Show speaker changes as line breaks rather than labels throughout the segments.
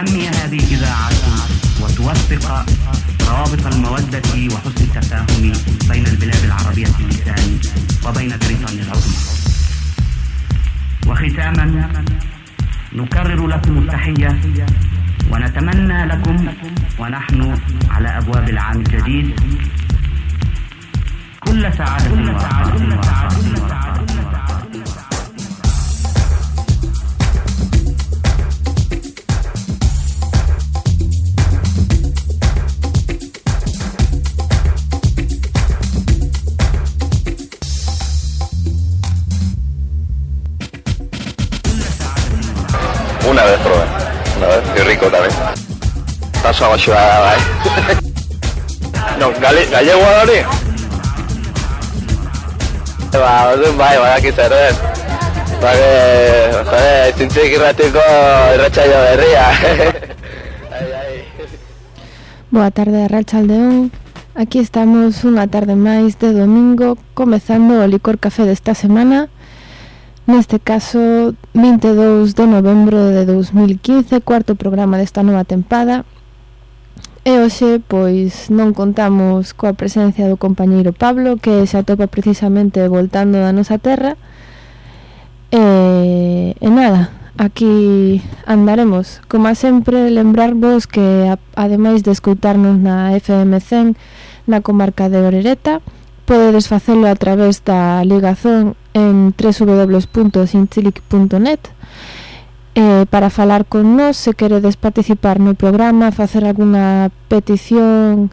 تنمي هذه الإذاعة وتوثق روابط المودة وحسن التفاهم بين البلاد العربية اللسان وبين بريطانيا العظمى. وختاما نكرر لكم التحية ونتمنى لكم ونحن على أبواب العام الجديد كل سعادة ورحمة
Una vez probé. Una vez. Qué rico también. Paso a ayudar, ¿eh? No, gale, gallego hori? Ba, orduan bai, badaki zer den. Ba, que, jode, zintzik irratiko irratxaio berria. ai, ai.
Boa tarde, Rachaldeón. Aquí estamos unha tarde máis de domingo, comezando o licor café desta semana. Neste caso, 22 de novembro de 2015, cuarto programa desta nova tempada. E hoxe, pois, non contamos coa presencia do compañeiro Pablo, que se atopa precisamente voltando da nosa terra. E, e nada, aquí andaremos. Como a sempre, lembrarvos que, a, ademais de escutarnos na FM 100 na comarca de Orereta, podedes facelo a través da ligazón en www.sintilic.net eh, para falar con nós se queredes participar no programa, facer algunha petición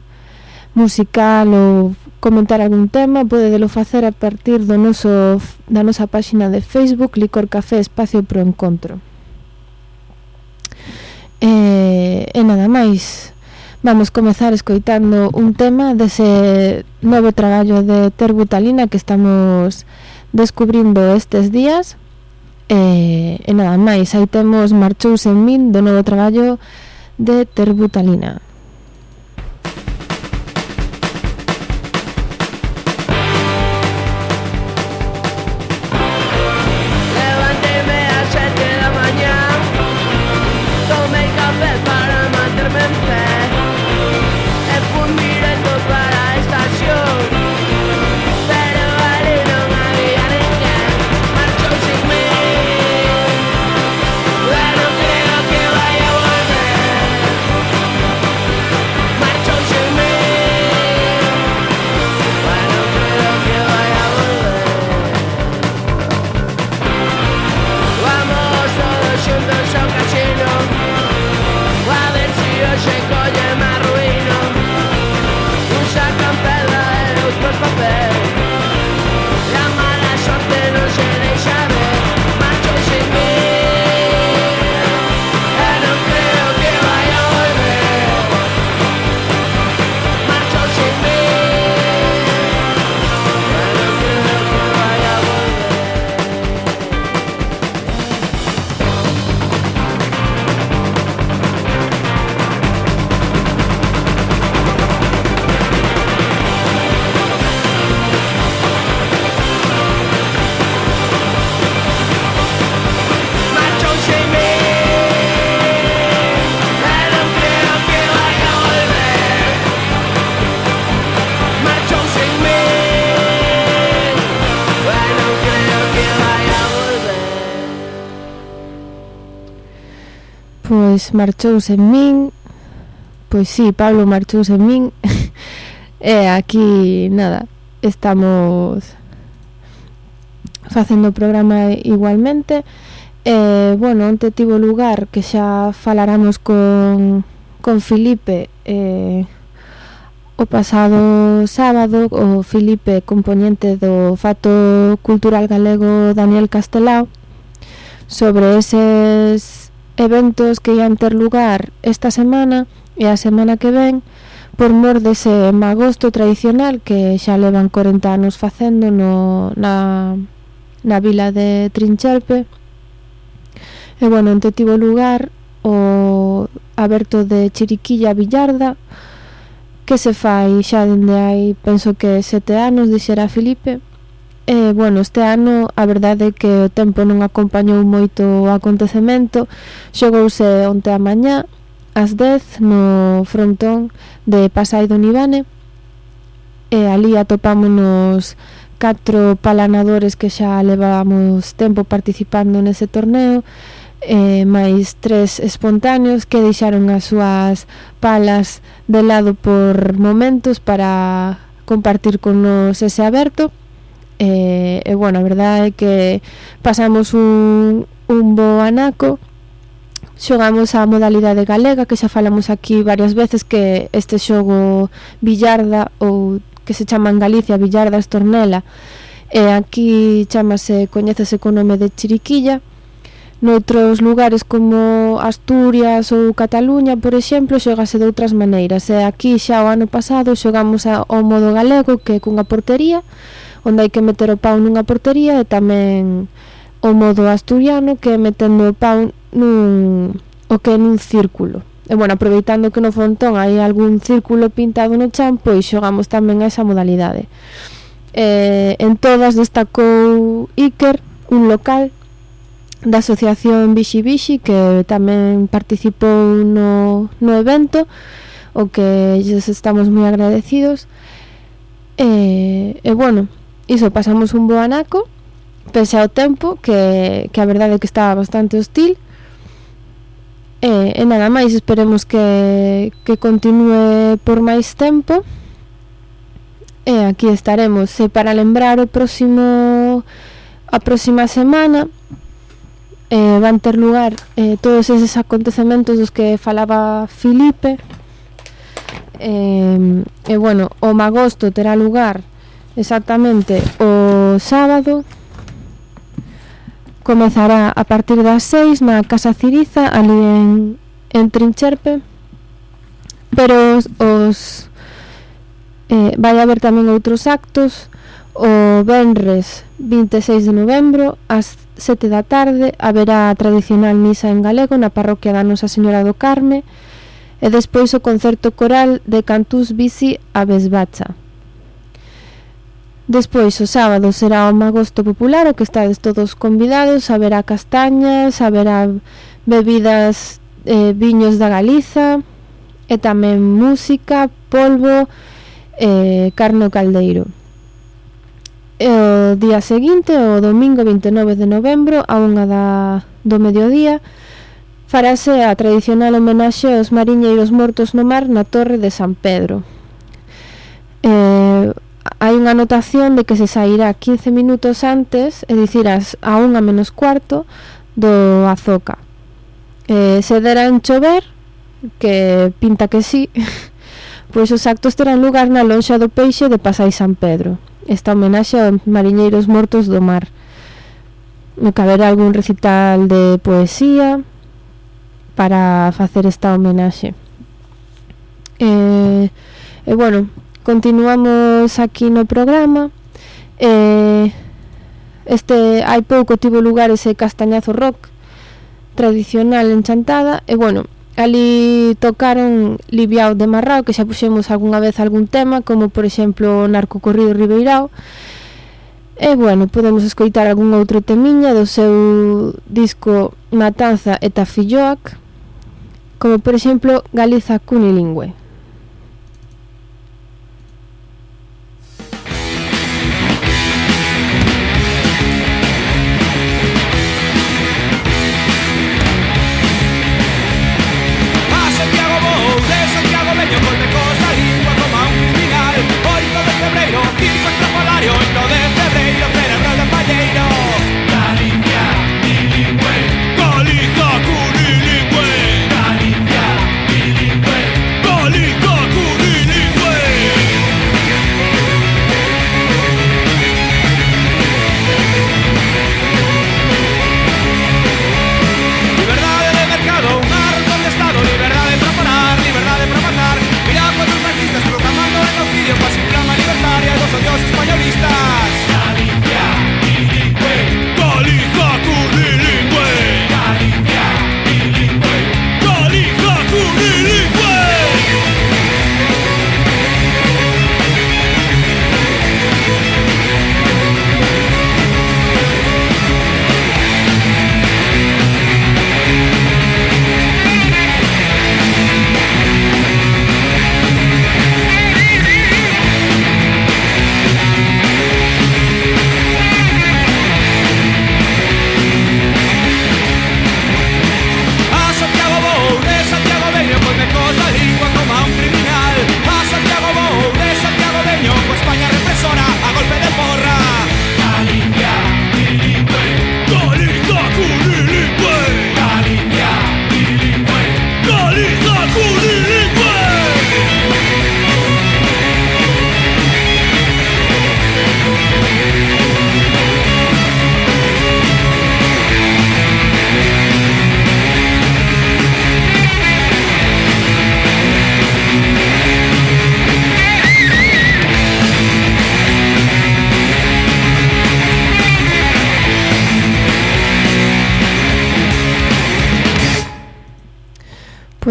musical ou comentar algún tema, podedelo facer a partir do noso, da nosa páxina de Facebook Licor Café Espacio Pro Encontro. E, e nada máis, Vamos comezar escoitando un tema dese novo traballo de Terbutalina que estamos descubrindo estes días. E, e nada máis, aí temos Marchouse en min do novo traballo de Terbutalina. pois marchouse en min, pois sí, Pablo marchouse en min, e aquí, nada, estamos facendo o programa igualmente, e, bueno, onte tivo lugar que xa falaramos con, con Filipe, eh, O pasado sábado, o Filipe, componente do Fato Cultural Galego Daniel Castelao, sobre eses eventos que ian ter lugar esta semana e a semana que ven por mor dese magosto tradicional que xa levan 40 anos facendo no, na, na vila de Trincherpe e bueno, onte tivo lugar o aberto de Chiriquilla Villarda que se fai xa dende hai penso que sete anos dixera Filipe E, bueno, este ano a verdade é que o tempo non acompañou moito o acontecemento. Xogouse onte a mañá ás 10 no frontón de Pasai do Nivane. E ali atopámonos catro palanadores que xa levábamos tempo participando nese torneo e máis tres espontáneos que deixaron as súas palas de lado por momentos para compartir con nos ese aberto. E, e bueno, a verdade é que pasamos un, un bo anaco, xogamos a modalidade galega que xa falamos aquí varias veces que este xogo billarda ou que se chama en Galicia billarda estornela e aquí chamase coñécese co nome de chiriquilla. Noutros lugares como Asturias ou Cataluña por exemplo xogase de outras maneiras e aquí xa o ano pasado xogamos ao modo galego que cunha portería onde hai que meter o pau nunha portería e tamén o modo asturiano que é metendo o pau nun, o que é nun círculo. E bueno, aproveitando que no frontón hai algún círculo pintado no chan, pois xogamos tamén a esa modalidade. Eh, en todas destacou Iker, un local da asociación Bixi Bixi que tamén participou no, no evento o que lles estamos moi agradecidos e, e bueno, iso, pasamos un bo anaco, pese ao tempo, que, que a verdade é que estaba bastante hostil, E, e nada máis, esperemos que, que continue por máis tempo. E aquí estaremos. E para lembrar o próximo a próxima semana eh, van ter lugar eh, todos eses acontecementos dos que falaba Filipe. Eh, e bueno, o magosto terá lugar Exactamente, o sábado comezará a partir das 6 na Casa Ciriza, ali en, en Trincherpe, pero os, os eh, vai haber tamén outros actos, o Benres 26 de novembro, ás 7 da tarde, haberá a tradicional misa en galego na parroquia da Nosa Señora do Carme, e despois o concerto coral de Cantús Bici a Besbacha. Despois, o sábado será o Magosto Popular, o que estades todos convidados, haberá castañas, haberá bebidas, eh, viños da Galiza, e tamén música, polvo, eh, carno caldeiro. E o día seguinte, o domingo 29 de novembro, a unha da, do mediodía, farase a tradicional homenaxe aos mariñeiros mortos no mar na Torre de San Pedro. Eh, hai unha anotación de que se sairá 15 minutos antes, é dicir, as, a unha menos cuarto do azoca. Eh, se dera en chover, que pinta que sí, pois os actos terán lugar na lonxa do peixe de Pasai San Pedro. Esta homenaxe aos mariñeiros mortos do mar. Me caberá algún recital de poesía para facer esta homenaxe. Eh, e bueno, Continuamos aquí no programa. Eh, este hai pouco tivo lugar ese castañazo rock tradicional en Chantada e bueno, ali tocaron Libiao de Marrao que xa puxemos algunha vez algún tema como por exemplo Narco Corrido Ribeirao e bueno, podemos escoitar algún outro temiña do seu disco Matanza e Tafilloac como por exemplo Galiza Cunilingüe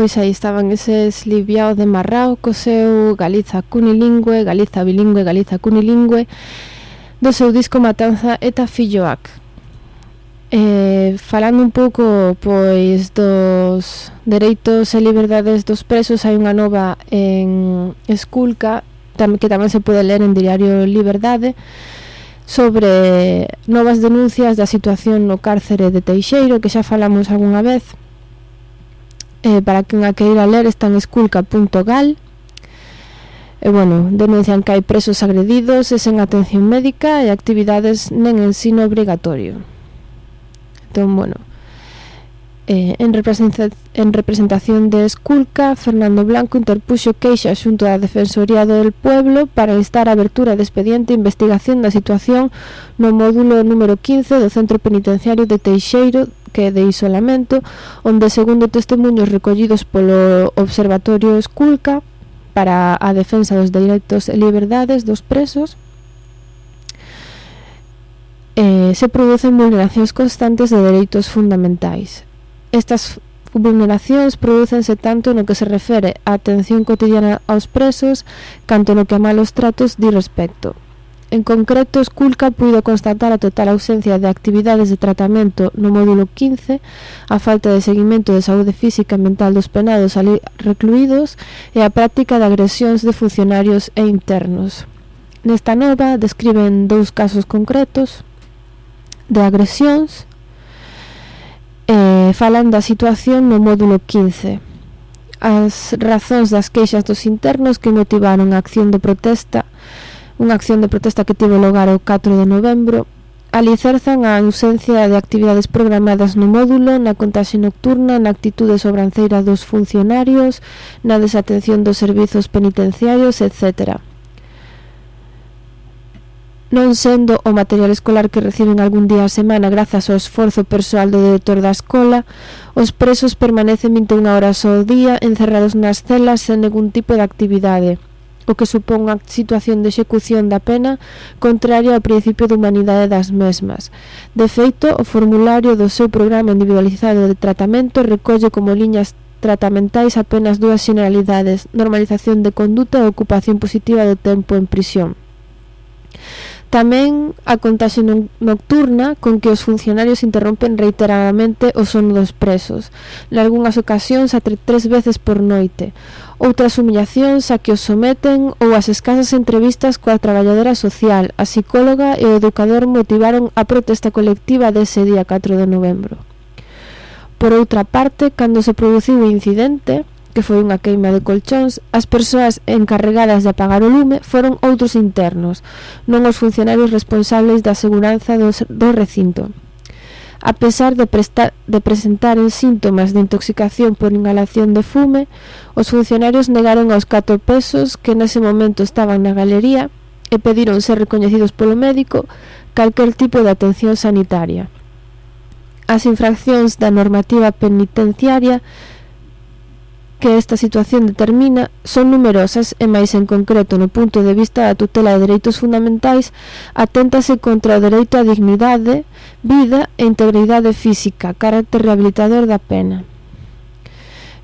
Pois aí estaban eses libiaos de Marrao co seu Galiza cunilingüe, Galiza bilingüe, Galiza cunilingüe do seu disco Matanza eta Filloac. Eh, falando un pouco pois dos dereitos e liberdades dos presos hai unha nova en Esculca tam que tamén se pode ler en Diario Liberdade sobre novas denuncias da situación no cárcere de Teixeiro que xa falamos algunha vez eh, para quen a queira ler está en esculca.gal E eh, bueno, denuncian que hai presos agredidos e sen atención médica e actividades nen ensino obrigatorio. Entón, bueno, eh, en, representa en representación de Esculca, Fernando Blanco interpuxo queixa xunto da Defensoría do Pueblo para instar a abertura de expediente e investigación da situación no módulo número 15 do Centro Penitenciario de Teixeiro que é de isolamento, onde segundo testemunhos recollidos polo Observatorio Esculca para a defensa dos dereitos e liberdades dos presos, eh, se producen vulneracións constantes de dereitos fundamentais. Estas vulneracións producense tanto no que se refere á atención cotidiana aos presos canto no que a malos tratos di respecto. En concreto, Esculca puido constatar a total ausencia de actividades de tratamento no módulo 15, a falta de seguimento de saúde física e mental dos penados ali recluídos e a práctica de agresións de funcionarios e internos. Nesta nova describen dous casos concretos de agresións e falan da situación no módulo 15 as razóns das queixas dos internos que motivaron a acción de protesta unha acción de protesta que tivo lugar o 4 de novembro, ali cerzan a ausencia de actividades programadas no módulo, na contaxe nocturna, na actitude sobranceira dos funcionarios, na desatención dos servizos penitenciarios, etcétera non sendo o material escolar que reciben algún día a semana grazas ao esforzo persoal do director da escola, os presos permanecen 21 horas ao día encerrados nas celas sen ningún tipo de actividade o que supón a situación de execución da pena contraria ao principio de humanidade das mesmas. De feito, o formulario do seu programa individualizado de tratamento recolle como liñas tratamentais apenas dúas generalidades, normalización de conduta e ocupación positiva do tempo en prisión. Tamén a contaxe nocturna con que os funcionarios interrompen reiteradamente o sono dos presos, nalgúnas ocasións a tres veces por noite, outras humillacións a que os someten ou as escasas entrevistas coa traballadora social, a psicóloga e o educador motivaron a protesta colectiva dese día 4 de novembro. Por outra parte, cando se produciu o incidente, que foi unha queima de colchóns, as persoas encarregadas de apagar o lume foron outros internos, non os funcionarios responsables da seguranza do, do recinto. A pesar de, prestar, de presentar síntomas de intoxicación por inhalación de fume, os funcionarios negaron aos cato pesos que nese momento estaban na galería e pediron ser recoñecidos polo médico calquer tipo de atención sanitaria. As infraccións da normativa penitenciaria que esta situación determina son numerosas e máis en concreto no punto de vista da tutela de dereitos fundamentais aténtase contra o dereito á dignidade, vida e integridade física, carácter rehabilitador da pena.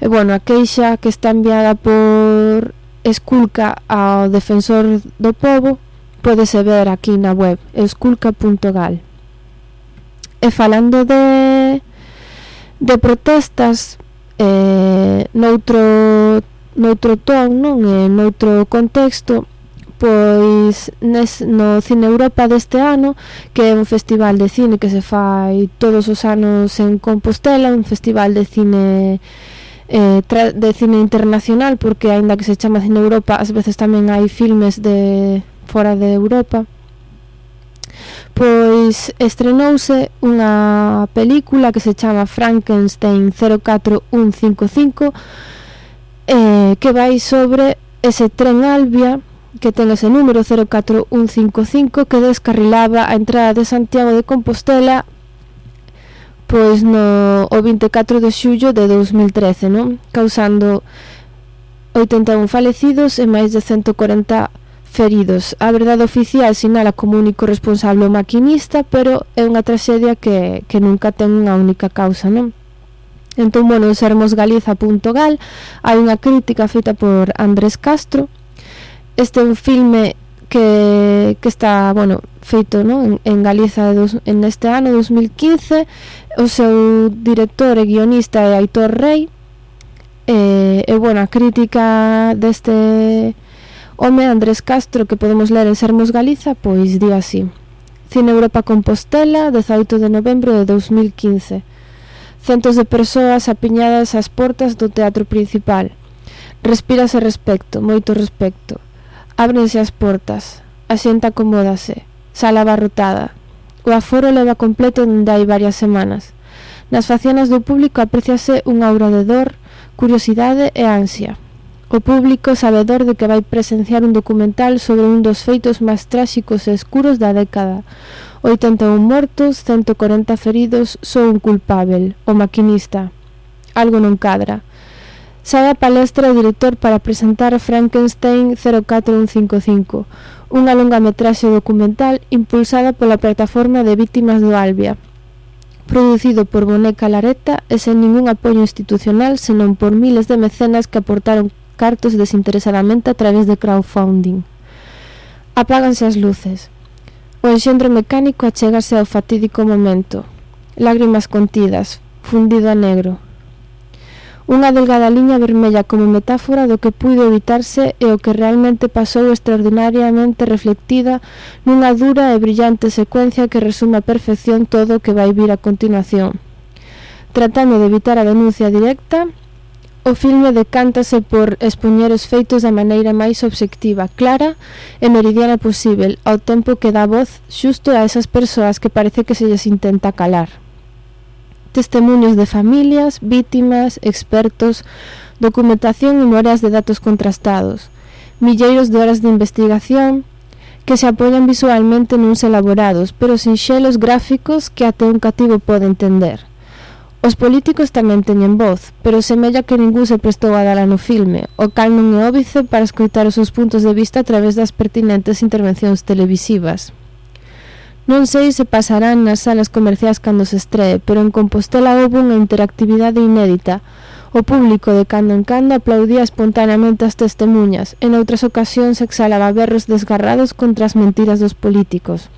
E bueno, a queixa que está enviada por Esculca ao defensor do povo podese ver aquí na web esculca.gal. E falando de de protestas eh, noutro, noutro ton, non? E noutro contexto, pois nes, no Cine Europa deste ano, que é un festival de cine que se fai todos os anos en Compostela, un festival de cine eh, de cine internacional, porque aínda que se chama Cine Europa, ás veces tamén hai filmes de fora de Europa. Pois estrenouse unha película que se chama Frankenstein 04155 eh, que vai sobre ese tren Albia que ten ese número 04155 que descarrilaba a entrada de Santiago de Compostela pois no o 24 de xullo de 2013, non? Causando 81 falecidos e máis de 140 feridos. A verdade oficial sinala como único responsable o maquinista, pero é unha traxedia que, que nunca ten unha única causa, non? Entón, bueno, en sermosgaliza.gal hai unha crítica feita por Andrés Castro. Este é un filme que, que está, bueno, feito no? en, en Galiza dos, en este ano, 2015. O seu director e guionista é Aitor Rey. E, e bueno, a crítica deste Home Andrés Castro que podemos ler en Sermos Galiza, pois di así. Cine Europa Compostela, 18 de novembro de 2015. Centos de persoas apiñadas ás portas do teatro principal. Respírase respecto, moito respecto. Ábrense as portas. A xente acomódase. Sala abarrotada. O aforo leva completo dende hai varias semanas. Nas facianas do público apreciase unha aura de dor, curiosidade e ansia. O público sabedor de que vai presenciar un documental sobre un dos feitos máis tráxicos e escuros da década. 81 mortos, 140 feridos, só un culpável, o maquinista. Algo non cadra. Sae a palestra o director para presentar Frankenstein 04155, unha longa metraxe documental impulsada pola plataforma de vítimas do Albia, producido por Boneca Lareta e sen ningún apoio institucional senón por miles de mecenas que aportaron cartos desinteresadamente a través de crowdfunding. Apáganse as luces. O enxendro mecánico achegase ao fatídico momento. Lágrimas contidas, fundido a negro. Unha delgada liña vermella como metáfora do que puido evitarse e o que realmente pasou extraordinariamente reflectida nunha dura e brillante secuencia que resume a perfección todo o que vai vir a continuación. Tratando de evitar a denuncia directa, O filme decántase por expoñer os feitos da maneira máis obxectiva, clara e meridiana posible, ao tempo que dá voz xusto a esas persoas que parece que se lles intenta calar. Testemunhos de familias, vítimas, expertos, documentación e moras de datos contrastados, milleiros de horas de investigación, que se apoian visualmente nuns elaborados, pero sinxelos gráficos que até un cativo pode entender Os políticos tamén teñen voz, pero semella que ningún se prestou a dala no filme, o cal non é óbice para escoitar os seus puntos de vista a través das pertinentes intervencións televisivas. Non sei se pasarán nas salas comerciais cando se estree, pero en Compostela houve unha interactividade inédita. O público de cando en cando aplaudía espontaneamente as testemunhas, en outras ocasións exhalaba berros desgarrados contra as mentiras dos políticos.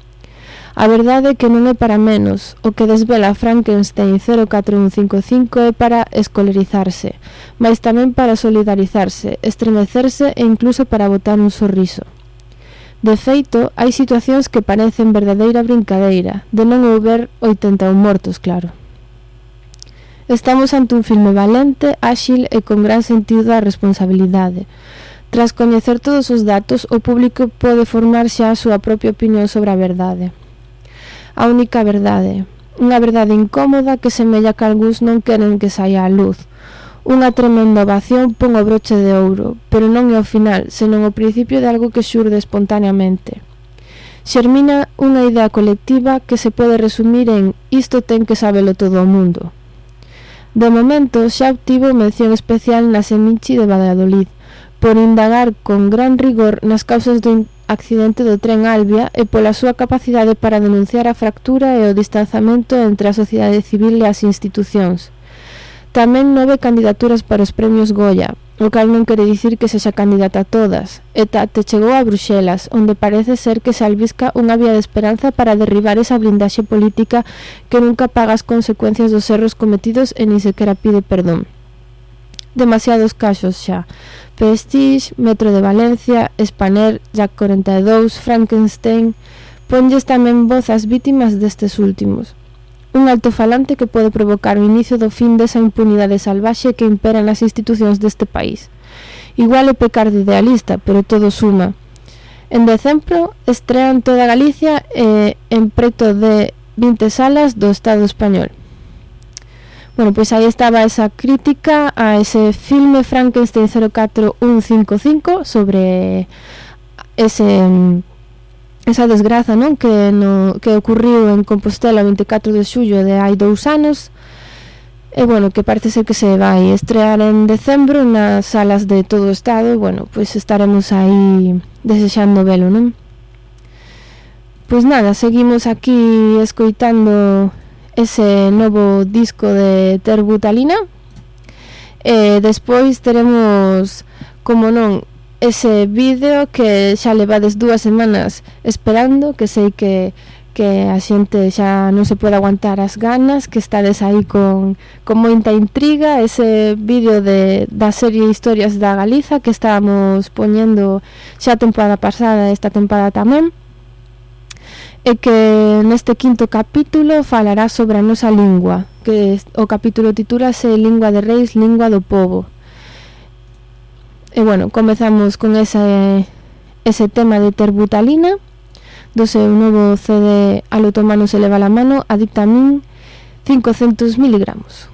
A verdade é que non é para menos. O que desvela Frankenstein 04155 é para escolarizarse, mas tamén para solidarizarse, estremecerse e incluso para botar un sorriso. De feito, hai situacións que parecen verdadeira brincadeira, de non houber 81 mortos, claro. Estamos ante un filme valente, áxil e con gran sentido da responsabilidade. Tras coñecer todos os datos, o público pode formar xa a súa propia opinión sobre a verdade a única verdade. Unha verdade incómoda que semella que algúns non queren que saia a luz. Unha tremenda ovación pon o broche de ouro, pero non é o final, senón o principio de algo que xurde espontaneamente. Xermina unha idea colectiva que se pode resumir en isto ten que sabelo todo o mundo. De momento xa obtivo mención especial na Semichi de Valladolid, por indagar con gran rigor nas causas do accidente do tren Albia e pola súa capacidade para denunciar a fractura e o distanzamento entre a sociedade civil e as institucións. Tamén nove candidaturas para os premios Goya, o cal non quere dicir que sexa candidata a todas, e te chegou a Bruxelas, onde parece ser que se albisca unha vía de esperanza para derribar esa blindaxe política que nunca paga as consecuencias dos erros cometidos e nin sequera pide perdón demasiados casos xa. Prestige, Metro de Valencia, Spaner, Jack 42, Frankenstein... Ponlles tamén voz ás vítimas destes últimos. Un altofalante que pode provocar o inicio do fin desa impunidade salvaxe que impera nas institucións deste país. Igual é pecar de idealista, pero todo suma. En decembro estrean toda Galicia e eh, en preto de 20 salas do Estado español. Bueno, pois aí estaba esa crítica a ese filme Frankenstein 04155 sobre ese esa desgraza non que no, que ocurriu en Compostela o 24 de xullo de hai dous anos e bueno, que parece ser que se vai estrear en decembro nas salas de todo o estado. E bueno, pois estaremos aí desexando velo, non? Pois nada, seguimos aquí escoitando ese novo disco de Terbutalina. E eh, despois teremos, como non, ese vídeo que xa levades dúas semanas esperando, que sei que que a xente xa non se pode aguantar as ganas, que estades aí con, con moita intriga, ese vídeo de, da serie Historias da Galiza que estábamos poñendo xa a temporada pasada e esta temporada tamén e que neste quinto capítulo falará sobre a nosa lingua, que o capítulo titúlase Lingua de Reis, Lingua do Povo. E bueno, comezamos con ese, ese tema de Terbutalina, do seu novo CD Al otomano se leva la mano, adicta a min 500 miligramos.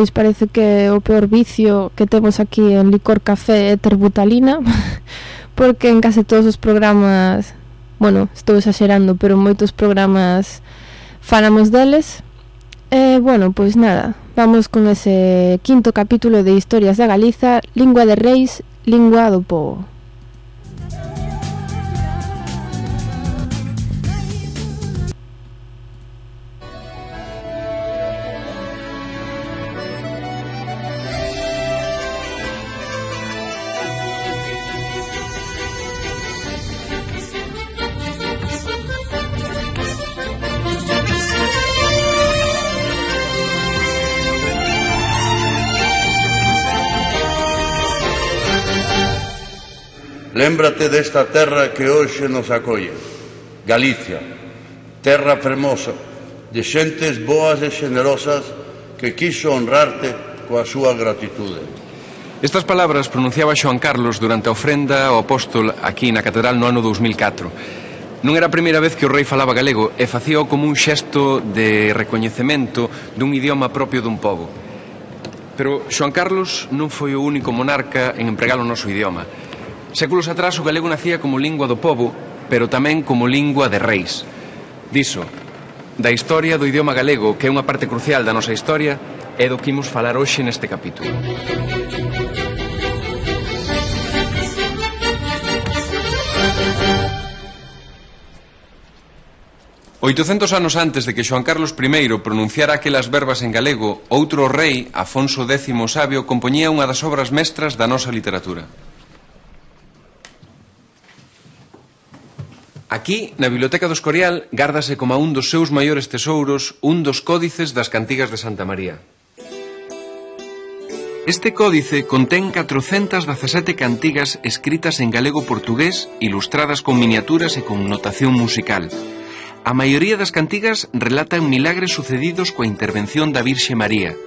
pois parece que o peor vicio que temos aquí en Licor Café é ter butalina, porque en case todos os programas, bueno, estou exagerando, pero moitos programas falamos deles. E, bueno, pois nada, vamos con ese quinto capítulo de Historias da Galiza, Lingua de Reis, Lingua do Povo.
Lémbrate desta terra que hoxe nos acolle, Galicia, terra fermosa, de xentes boas e xenerosas que quiso honrarte coa súa gratitude.
Estas palabras pronunciaba Xoan Carlos durante a ofrenda ao apóstol aquí na catedral no ano 2004. Non era a primeira vez que o rei falaba galego e facíao como un xesto de recoñecemento dun idioma propio dun pobo. Pero Xoan Carlos non foi o único monarca en empregar o noso idioma. Séculos atrás o galego nacía como lingua do povo, pero tamén como lingua de reis. Diso, da historia do idioma galego, que é unha parte crucial da nosa historia, é do que imos falar hoxe neste capítulo. Oitocentos anos antes de que Xoan Carlos I pronunciara aquelas verbas en galego, outro rei, Afonso X Sabio, compoñía unha das obras mestras da nosa literatura. Aquí, na Biblioteca do Escorial, gárdase como un dos seus maiores tesouros un dos códices das cantigas de Santa María. Este códice contén 417 cantigas escritas en galego-portugués, ilustradas con miniaturas e con notación musical. A maioría das cantigas relatan milagres sucedidos coa intervención da Virxe María,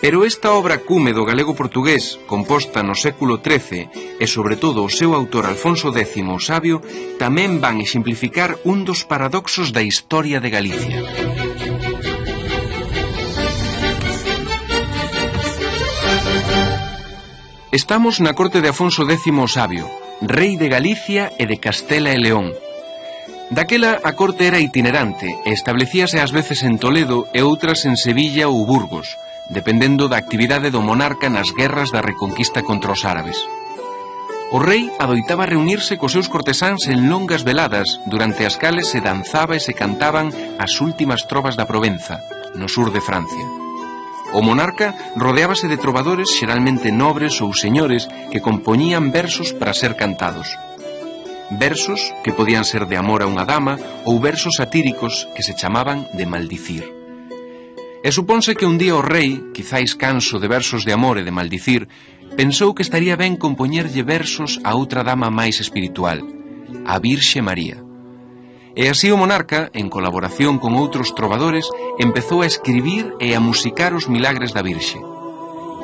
Pero esta obra cume do galego-portugués, composta no século XIII, e sobre todo o seu autor Alfonso X o Sabio, tamén van exemplificar un dos paradoxos da historia de Galicia. Estamos na corte de Afonso X o Sabio, rei de Galicia e de Castela e León, Daquela a corte era itinerante e establecíase ás veces en Toledo e outras en Sevilla ou Burgos dependendo da actividade do monarca nas guerras da reconquista contra os árabes. O rei adoitaba reunirse cos seus cortesáns en longas veladas, durante as cales se danzaba e se cantaban as últimas trovas da Provenza, no sur de Francia. O monarca rodeábase de trovadores xeralmente nobres ou señores que compoñían versos para ser cantados versos que podían ser de amor a unha dama ou versos satíricos que se chamaban de maldicir. E suponse que un día o rei, quizáis canso de versos de amor e de maldicir, pensou que estaría ben compoñerlle versos a outra dama máis espiritual, a Virxe María. E así o monarca, en colaboración con outros trovadores, empezou a escribir e a musicar os milagres da Virxe.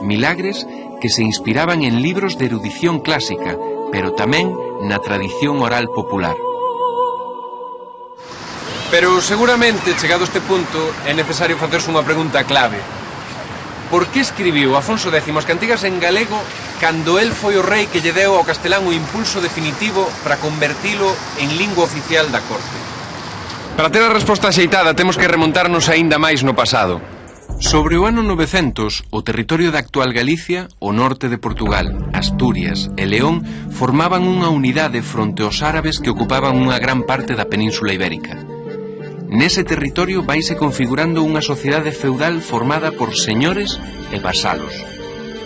Milagres que se inspiraban en libros de erudición clásica, pero tamén na tradición oral popular.
Pero seguramente, chegado este punto, é necesario facerse unha pregunta clave. Por que escribiu Afonso X as cantigas en galego cando el foi o rei que lle deu ao castelán o impulso definitivo para convertilo en lingua oficial da corte?
Para ter a resposta axeitada temos que remontarnos aínda máis no pasado. Sobre o ano 900, o territorio da actual Galicia, o norte de Portugal, Asturias e León formaban unha unidade fronte aos árabes que ocupaban unha gran parte da península ibérica. Nese territorio vaise configurando unha sociedade feudal formada por señores e vasalos,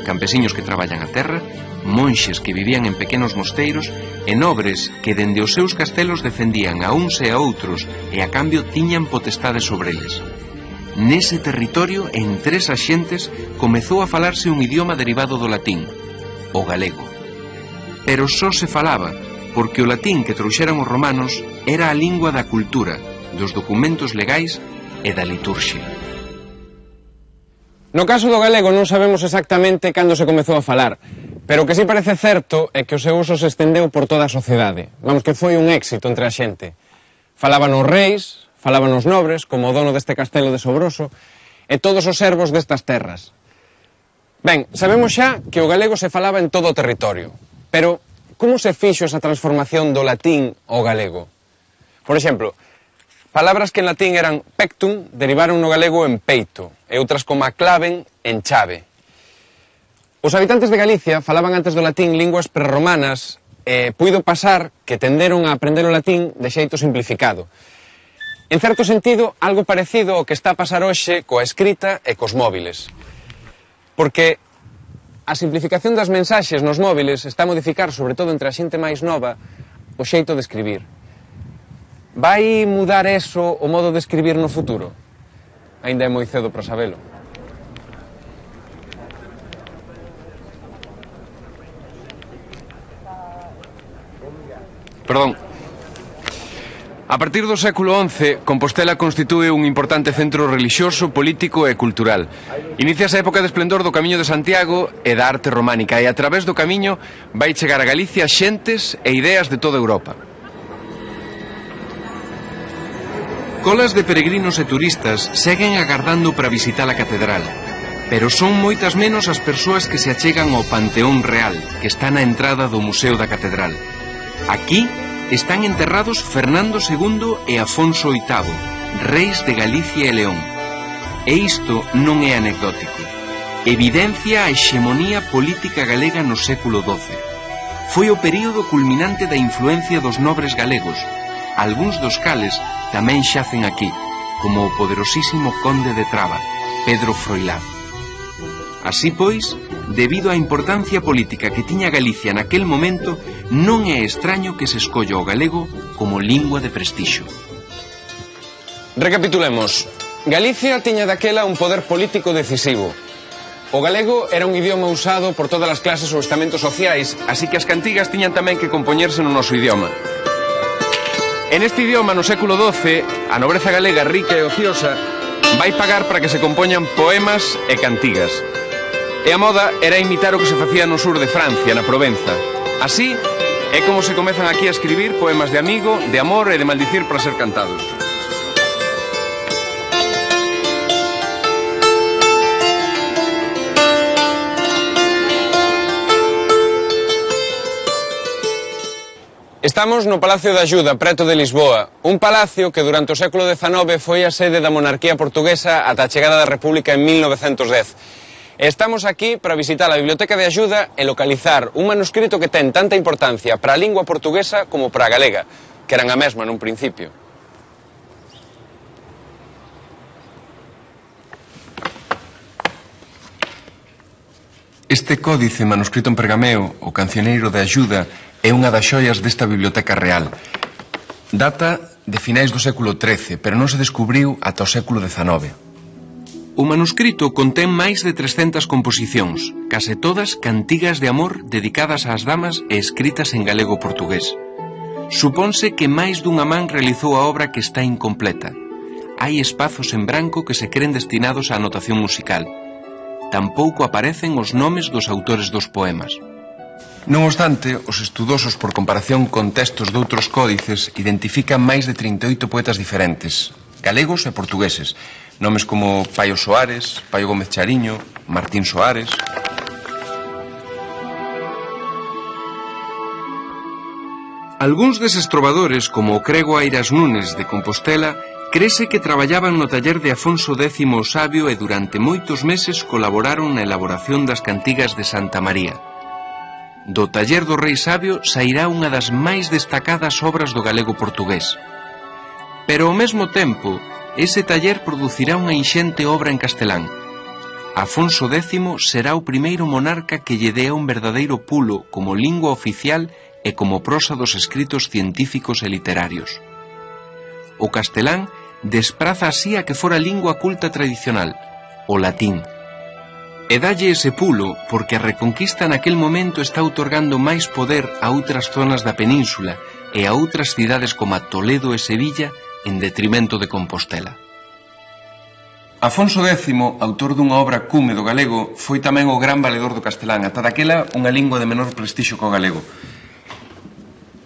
campesiños que traballan a terra, monxes que vivían en pequenos mosteiros e nobres que dende os seus castelos defendían a uns e a outros e a cambio tiñan potestade sobre eles. Nese territorio, en tres axentes, comezou a falarse un idioma derivado do latín, o galego. Pero só se falaba, porque o latín que trouxeran os romanos era a lingua da cultura, dos documentos legais e da liturxia.
No caso do galego non sabemos exactamente cando se comezou a falar, pero o que sí parece certo é que o seu uso se estendeu por toda a sociedade. Vamos, que foi un éxito entre a xente. Falaban os reis, falaban os nobres, como o dono deste castelo de Sobroso, e todos os servos destas terras. Ben, sabemos xa que o galego se falaba en todo o territorio, pero como se fixo esa transformación do latín ao galego? Por exemplo, Palabras que en latín eran pectum derivaron no galego en peito e outras como a claven en chave. Os habitantes de Galicia falaban antes do latín linguas prerromanas e puido pasar que tenderon a aprender o latín de xeito simplificado. En certo sentido, algo parecido ao que está a pasar hoxe coa escrita e cos móviles. Porque a simplificación das mensaxes nos móviles está a modificar, sobre todo entre a xente máis nova, o xeito de escribir. Vai mudar eso o modo de escribir no futuro? Ainda é moi cedo para sabelo.
Perdón. A partir do século XI, Compostela constitúe un importante centro relixioso, político e cultural. Iníciase a época de esplendor do Camiño de Santiago e da arte románica e a través do camiño vai chegar a Galicia xentes e ideas de toda Europa. Colas de peregrinos e turistas seguen agardando para visitar a catedral, pero son moitas menos as persoas que se achegan ao Panteón Real, que está na entrada do Museo da Catedral. Aquí están enterrados Fernando II e Afonso VIII, reis de Galicia e León. E isto non é anecdótico. Evidencia a hexemonía política galega no século XII. Foi o período culminante da influencia dos nobres galegos, algúns dos cales tamén xacen aquí, como o poderosísimo conde de Traba, Pedro Froilán. Así pois, debido á importancia política que tiña Galicia naquel momento, non é extraño que se escolla o galego como lingua de prestixo.
Recapitulemos. Galicia tiña daquela un poder político decisivo, O galego era un idioma usado por todas as clases ou estamentos sociais,
así que as cantigas tiñan tamén que compoñerse no noso idioma. En este idioma, no século XII, a nobreza galega rica e ociosa vai pagar para que se compoñan poemas e cantigas. E a moda era imitar o que se facía no sur de Francia, na Provenza. Así é como se comezan aquí a escribir poemas de amigo, de amor e de maldicir para ser cantados.
Estamos no Palacio da Ajuda, preto de Lisboa, un palacio que durante o século XIX foi a sede da monarquía portuguesa ata a chegada da República en 1910. Estamos aquí para visitar a Biblioteca de Ajuda e localizar un manuscrito que ten tanta importancia para a lingua portuguesa como para a galega, que eran a mesma nun principio.
Este códice manuscrito en pergameo, o cancioneiro de Ajuda, É unha das xoias desta Biblioteca Real. Data de finais do século XIII, pero non se descubriu ata o século XIX. O manuscrito contén máis de 300 composicións, case todas cantigas de amor dedicadas ás damas e escritas en galego portugués. Supónse que máis dunha man realizou a obra que está incompleta. Hai espazos en branco que se creen destinados á anotación musical. Tampouco aparecen os nomes dos autores dos poemas. Non obstante, os estudosos por comparación con textos de outros códices identifican máis de 38 poetas diferentes, galegos e portugueses, nomes como Paio Soares, Paio Gómez Chariño, Martín Soares... Alguns deses trovadores, como o crego Airas Nunes de Compostela, crese que traballaban no taller de Afonso X o Sabio e durante moitos meses colaboraron na elaboración das cantigas de Santa María. Do taller do Rei Sabio sairá unha das máis destacadas obras do galego portugués. Pero ao mesmo tempo, ese taller producirá unha inxente obra en castelán. Afonso X será o primeiro monarca que lle dea un verdadeiro pulo como lingua oficial e como prosa dos escritos científicos e literarios. O castelán despraza así a que fora lingua culta tradicional, o latín. E dalle ese pulo porque a Reconquista naquel momento está outorgando máis poder a outras zonas da península e a outras cidades como a Toledo e Sevilla en detrimento de Compostela. Afonso X, autor dunha obra cume do galego, foi tamén o gran valedor do castelán, ata daquela unha lingua de menor prestixo co galego.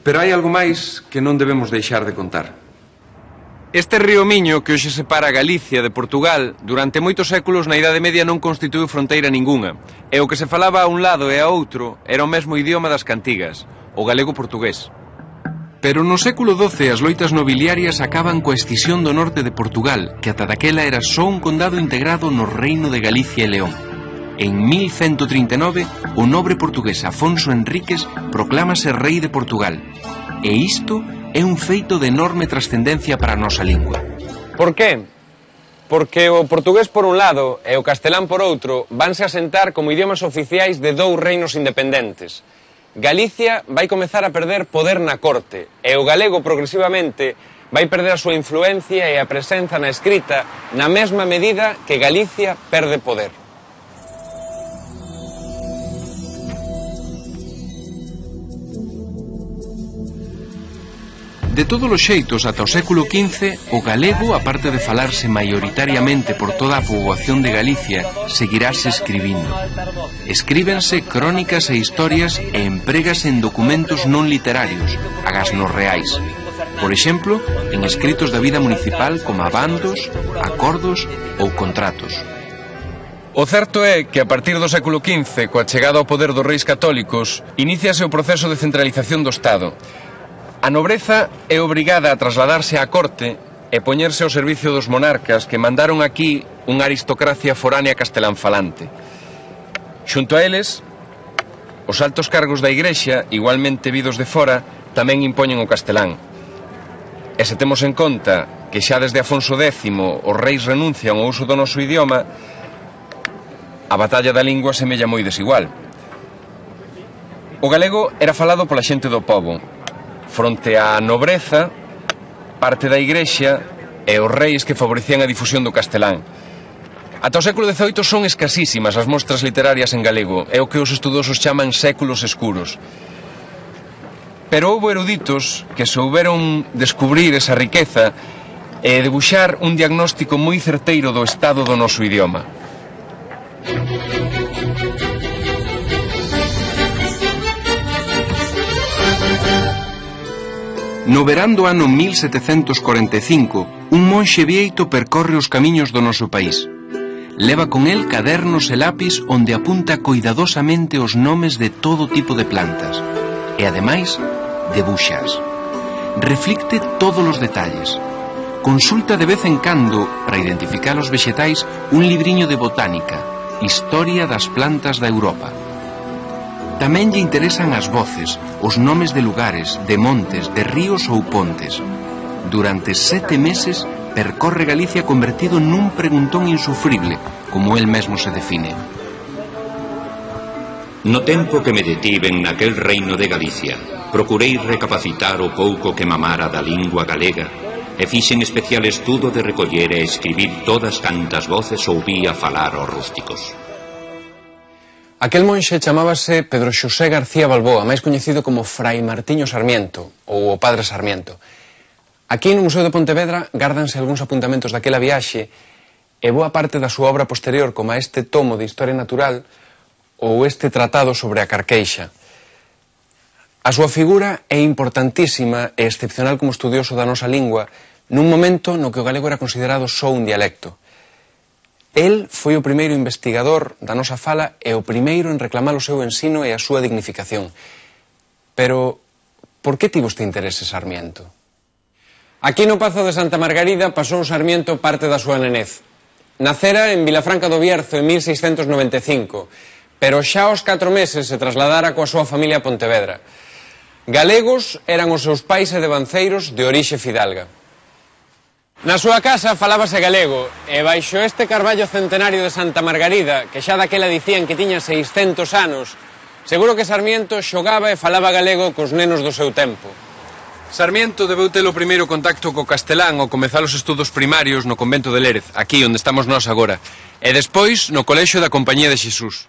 Pero hai algo máis que non debemos deixar de contar. Este río Miño, que hoxe separa Galicia de Portugal, durante moitos séculos na Idade Media non constituiu fronteira ningunha, e o que se falaba a un lado e a outro era o mesmo idioma das cantigas, o galego-portugués. Pero no século XII as loitas nobiliarias acaban coa escisión do norte de Portugal, que ata daquela era só un condado integrado no reino de Galicia e León. En 1139, o nobre portugués Afonso Enríquez proclámase rei de Portugal, E isto é un feito de enorme trascendencia para a nosa lingua.
Por qué? Porque o portugués por un lado e o castelán por outro vanse a asentar como idiomas oficiais de dous reinos independentes. Galicia vai comezar a perder poder na corte e o galego progresivamente vai perder a súa influencia e a presenza na escrita na mesma medida que Galicia perde poder.
De todos os xeitos, ata o século XV, o galego, aparte de falarse maioritariamente por toda a poboación de Galicia, seguirase escribindo. Escríbense crónicas e historias e empregas en documentos non literarios, agas nos reais. Por exemplo, en escritos da vida municipal como abandos, acordos ou contratos. O certo é que a partir do século XV, coa chegada ao poder dos reis católicos, iníciase o proceso de centralización do Estado, A nobreza é obrigada a trasladarse á corte e poñerse ao servicio dos monarcas que mandaron aquí unha aristocracia foránea castelanfalante. Xunto a eles, os altos cargos da Igrexa, igualmente vidos de fora, tamén impoñen o castelán. E se temos en conta que xa desde Afonso X os reis renuncian ao uso do noso idioma, a batalla da lingua semella moi desigual. O galego era falado pola xente do povo, Fronte á nobreza, parte da igrexa e os reis que favorecían a difusión do castelán. Ata o século XVIII son escasísimas as mostras literarias en galego, é o que os estudosos chaman séculos escuros. Pero houve eruditos que souberon descubrir esa riqueza e debuxar un diagnóstico moi certeiro do estado do noso idioma. No verán do ano 1745, un monxe vieito percorre os camiños do noso país. Leva con el cadernos e lápis onde apunta coidadosamente os nomes de todo tipo de plantas. E ademais, debuxas. Reflicte todos os detalles. Consulta de vez en cando, para identificar os vexetais, un libriño de botánica, Historia das plantas da Europa. Tamén lle interesan as voces, os nomes de lugares, de montes, de ríos ou pontes. Durante sete meses percorre Galicia convertido nun preguntón insufrible, como el mesmo se define.
No tempo que me detiven naquel reino de Galicia, procurei recapacitar o pouco que mamara da lingua galega e fixen especial estudo de recoller e escribir todas cantas voces ouvía falar aos rústicos.
Aquel monxe chamábase Pedro Xosé García Balboa, máis coñecido como Frai Martiño Sarmiento, ou o Padre Sarmiento. Aquí no Museo de Pontevedra gárdanse algúns apuntamentos daquela viaxe e boa parte da súa obra posterior, como este tomo de Historia Natural ou este tratado sobre a carqueixa. A súa figura é importantísima e excepcional como estudioso da nosa lingua nun momento no que o galego era considerado só un dialecto. El foi o primeiro investigador da nosa fala e o primeiro en reclamar o seu ensino e a súa dignificación. Pero, por que tivo este interese Sarmiento? Aquí no Pazo de Santa Margarida pasou Sarmiento parte da súa nenez. Nacera en Vilafranca do Bierzo en 1695, pero xa aos catro meses se trasladara coa súa familia a Pontevedra. Galegos eran os seus pais e devanceiros de orixe fidalga. Na súa casa falábase galego e baixo este carballo centenario de Santa Margarida, que xa daquela dicían que tiña 600 anos, seguro que Sarmiento xogaba e falaba galego cos nenos do seu tempo.
Sarmiento debeu ter o primeiro contacto co castelán ao comezar os estudos primarios no convento de Lérez, aquí onde estamos nós agora, e despois no colexio da Compañía de Xesús.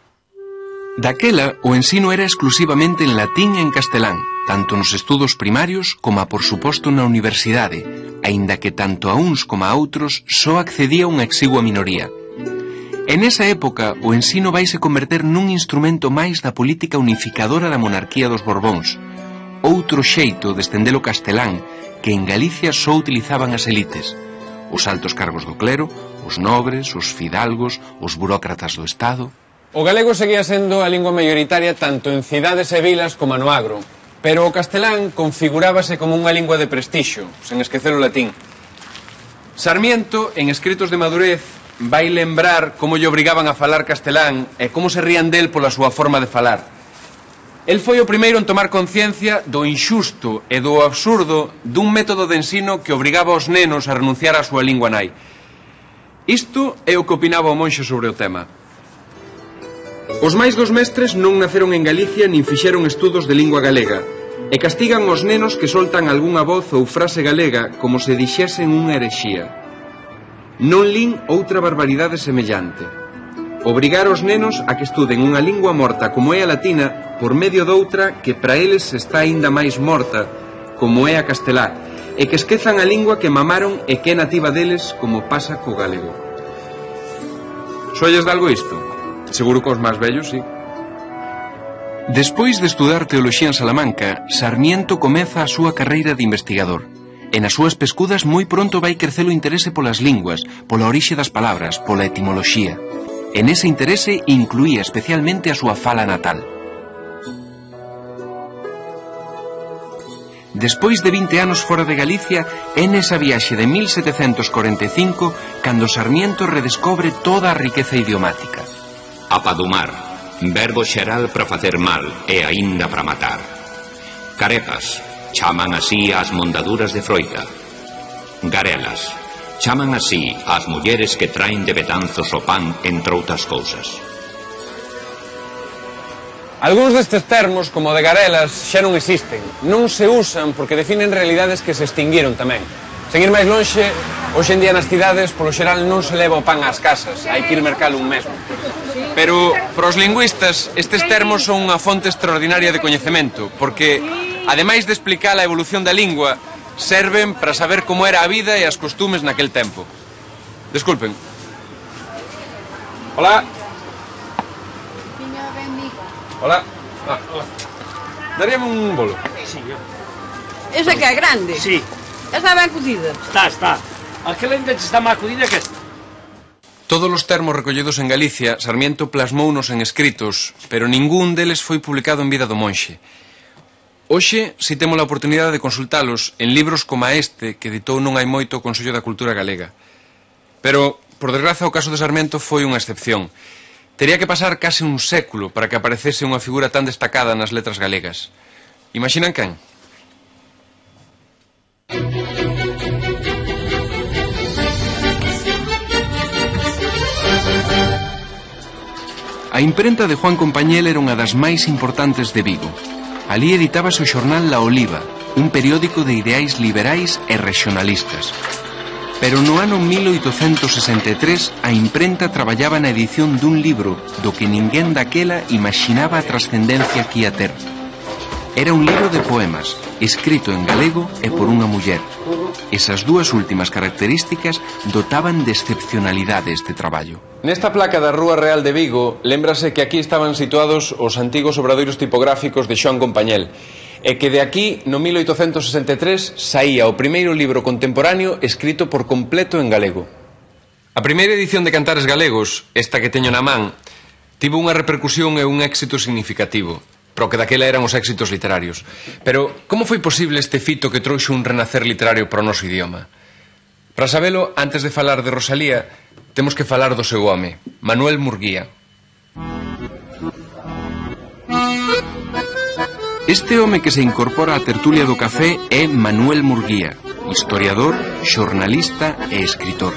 Daquela o ensino era exclusivamente en latín e en castelán, tanto nos estudos primarios como por suposto na universidade, aínda que tanto a uns como a outros só accedía unha exigua minoría. En esa época o ensino vaise converter nun instrumento máis da política unificadora da monarquía dos Borbóns, outro xeito de estender o castelán que en Galicia só utilizaban as elites, os altos cargos do clero, os nobres, os fidalgos, os burócratas do Estado...
O galego seguía sendo a lingua maioritaria tanto en cidades e vilas como no agro, pero o castelán configurábase como unha lingua de prestixio, sen esquecer o latín.
Sarmiento, en Escritos de Madurez, vai lembrar como lle obrigaban a falar castelán e como se rían del pola súa forma de falar. El foi o primeiro en tomar conciencia do inxusto e do absurdo dun método de ensino que obrigaba os nenos a renunciar á súa lingua nai. Isto é o que opinaba o monxe sobre o tema. Os máis dos mestres non naceron en Galicia nin fixeron estudos de lingua galega, e castigan os nenos que soltan algunha voz ou frase galega como se dixesen unha herexía. Non lin outra barbaridade semellante. Obrigar os nenos a que estuden unha lingua morta como é a latina por medio doutra que para eles está aínda máis morta, como é a castelá, e que esquezan a lingua que mamaron e que é nativa deles como pasa co galego. Soies de algo isto? Seguro que os máis vellos, sí. Despois de estudar teoloxía en Salamanca, Sarmiento comeza a súa carreira de investigador. E nas súas pescudas moi pronto vai crecer o interese polas linguas, pola orixe das palabras, pola etimoloxía. En ese interese incluía especialmente a súa fala natal. Despois de 20 anos fora de Galicia, é nesa viaxe de 1745 cando Sarmiento redescobre toda a riqueza idiomática.
Apadumar, verbo xeral para facer mal e aínda para matar. Carepas, chaman así as mondaduras de froita. Garelas, chaman así as mulleres que traen de betanzos o pan entre outras cousas.
Algúns destes termos, como de garelas, xa non existen. Non se usan porque definen realidades que se extinguiron tamén. Sen ir máis lonxe, hoxe en día nas cidades, polo xeral, non se leva o pan ás casas, hai que ir mercalo un mesmo.
Pero, para os lingüistas, estes termos son unha fonte extraordinaria de coñecemento, porque, ademais de explicar a evolución da lingua, serven para saber como era a vida e as costumes naquel tempo. Desculpen. Hola. Hola. Ah, hola. Daríame un bolo.
Sí, eu. Ese que é grande.
Sí.
Está ben cocida.
Está, está. Aquela ainda está má cocida que esta.
Todos os termos recollidos en Galicia, Sarmiento plasmounos en escritos, pero ningún deles foi publicado en vida do monxe. Hoxe, si temos a oportunidade de consultalos en libros como este que editou non hai moito o Consello da Cultura Galega. Pero, por desgraza, o caso de Sarmiento foi unha excepción. Tería que pasar case un século para que aparecese unha figura tan destacada nas letras galegas. Imaginan quen? A imprenta de Juan Compañel era unha das máis importantes de Vigo. Alí editábase o xornal La Oliva, un periódico de ideais liberais e regionalistas. Pero no ano 1863 a imprenta traballaba na edición dun libro do que ninguén daquela imaginaba a trascendencia que ia ter. Era un libro de poemas, escrito en galego e por unha muller. Esas dúas últimas características dotaban de excepcionalidade este traballo. Nesta placa da Rúa Real de Vigo, lembrase que aquí estaban situados os antigos obradoiros tipográficos de Xoán Compañel, e que de aquí, no 1863, saía o primeiro libro contemporáneo escrito por completo en galego. A primeira edición de Cantares Galegos, esta que teño na man, tivo unha repercusión e un éxito significativo pro que daquela eran os éxitos literarios. Pero como foi posible este fito que trouxe un renacer literario para o noso idioma? Para sabelo, antes de falar de Rosalía, temos que falar do seu home, Manuel Murguía. Este home que se incorpora á tertulia do café é Manuel Murguía, historiador, xornalista e escritor.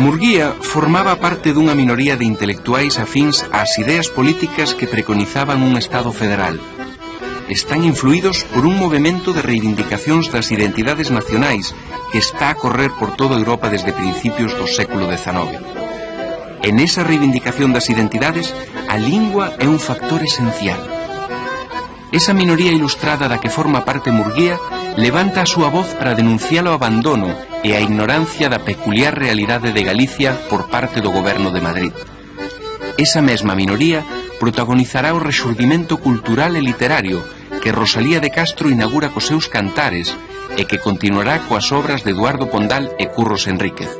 Murguía formaba parte dunha minoría de intelectuais afíns ás ideas políticas que preconizaban un Estado federal. Están influídos por un movimento de reivindicacións das identidades nacionais que está a correr por toda Europa desde principios do século XIX. En esa reivindicación das identidades, a lingua é un factor esencial. Esa minoría ilustrada da que forma parte Murguía levanta a súa voz para denunciar o abandono e a ignorancia da peculiar realidade de Galicia por parte do goberno de Madrid. Esa mesma minoría protagonizará o rexurdimento cultural e literario que Rosalía de Castro inaugura cos seus cantares e que continuará coas obras de Eduardo Pondal e Curros Enríquez.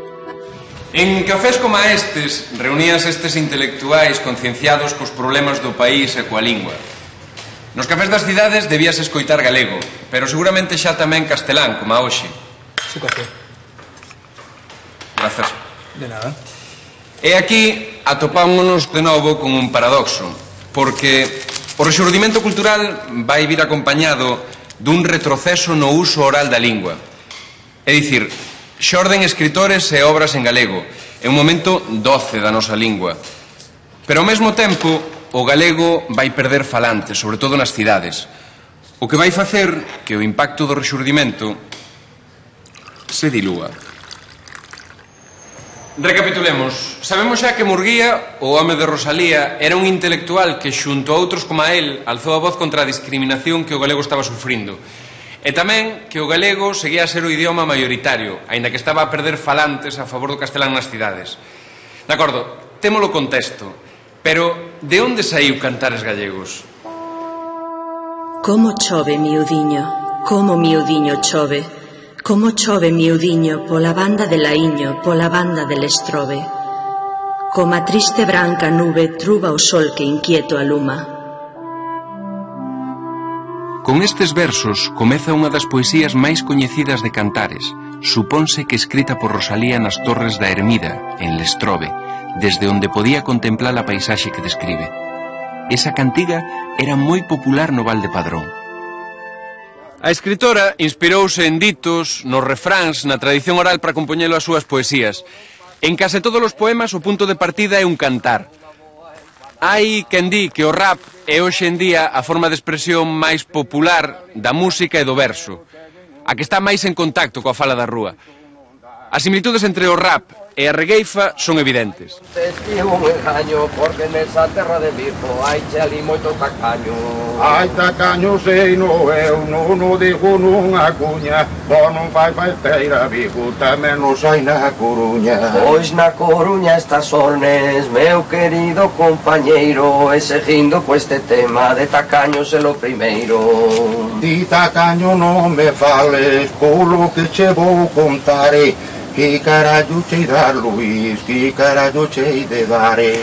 En cafés como estes reuníanse estes intelectuais concienciados cos problemas do país e coa lingua. Nos cafés das cidades debías escoitar galego, pero seguramente xa tamén castelán, como a hoxe.
Su café.
Grazas.
De nada.
E aquí atopámonos de novo con un paradoxo, porque o rexurdimento cultural vai vir acompañado dun retroceso no uso oral da lingua. É dicir, xorden escritores e obras en galego, é un momento doce da nosa lingua. Pero ao mesmo tempo, o galego vai perder falantes, sobre todo nas cidades. O que vai facer que o impacto do rexurdimento se dilúa. Recapitulemos. Sabemos xa que Murguía, o home de Rosalía, era un intelectual que xunto a outros como a él alzou a voz contra a discriminación que o galego estaba sufrindo. E tamén que o galego seguía a ser o idioma maioritario, aínda que estaba a perder falantes a favor do castelán nas cidades. De acordo, témolo contexto. Pero de onde saiu Cantares Gallegos?
Como chove, miudiño, como miudiño chove, como chove, miudiño, pola banda de Laiño, pola banda del Estrobe. Coma triste branca nube truba o sol que inquieto aluma.
Con estes versos comeza unha das poesías máis coñecidas de Cantares. Suponse que escrita por Rosalía nas Torres da Ermida, en Lestrobe, desde onde podía contemplar a paisaxe que describe. Esa cantiga era moi popular no Val de Padrón. A escritora inspirouse en ditos, nos refráns, na tradición oral para compoñelo as súas poesías. En case todos os poemas o punto de partida é un cantar. Hai quen di que o rap é hoxe en día a forma de expresión máis popular da música e do verso, a que está máis en contacto coa fala da rúa. As similitudes entre o rap e a regueifa son evidentes.
Un engaño porque nesa terra de Vigo hai che ali moito tacaño.
Ai tacaño sei no eu non o digo nunha cuña, bo non fai falteira Vigo tamén nos hai na Coruña.
Pois na Coruña estas ornes, meu querido compañeiro, e seguindo co este tema de tacaño se lo primeiro.
Di tacaño non me fales, polo que che vou contare, Que carallo chei dar, Luís, que carallo chei de dare.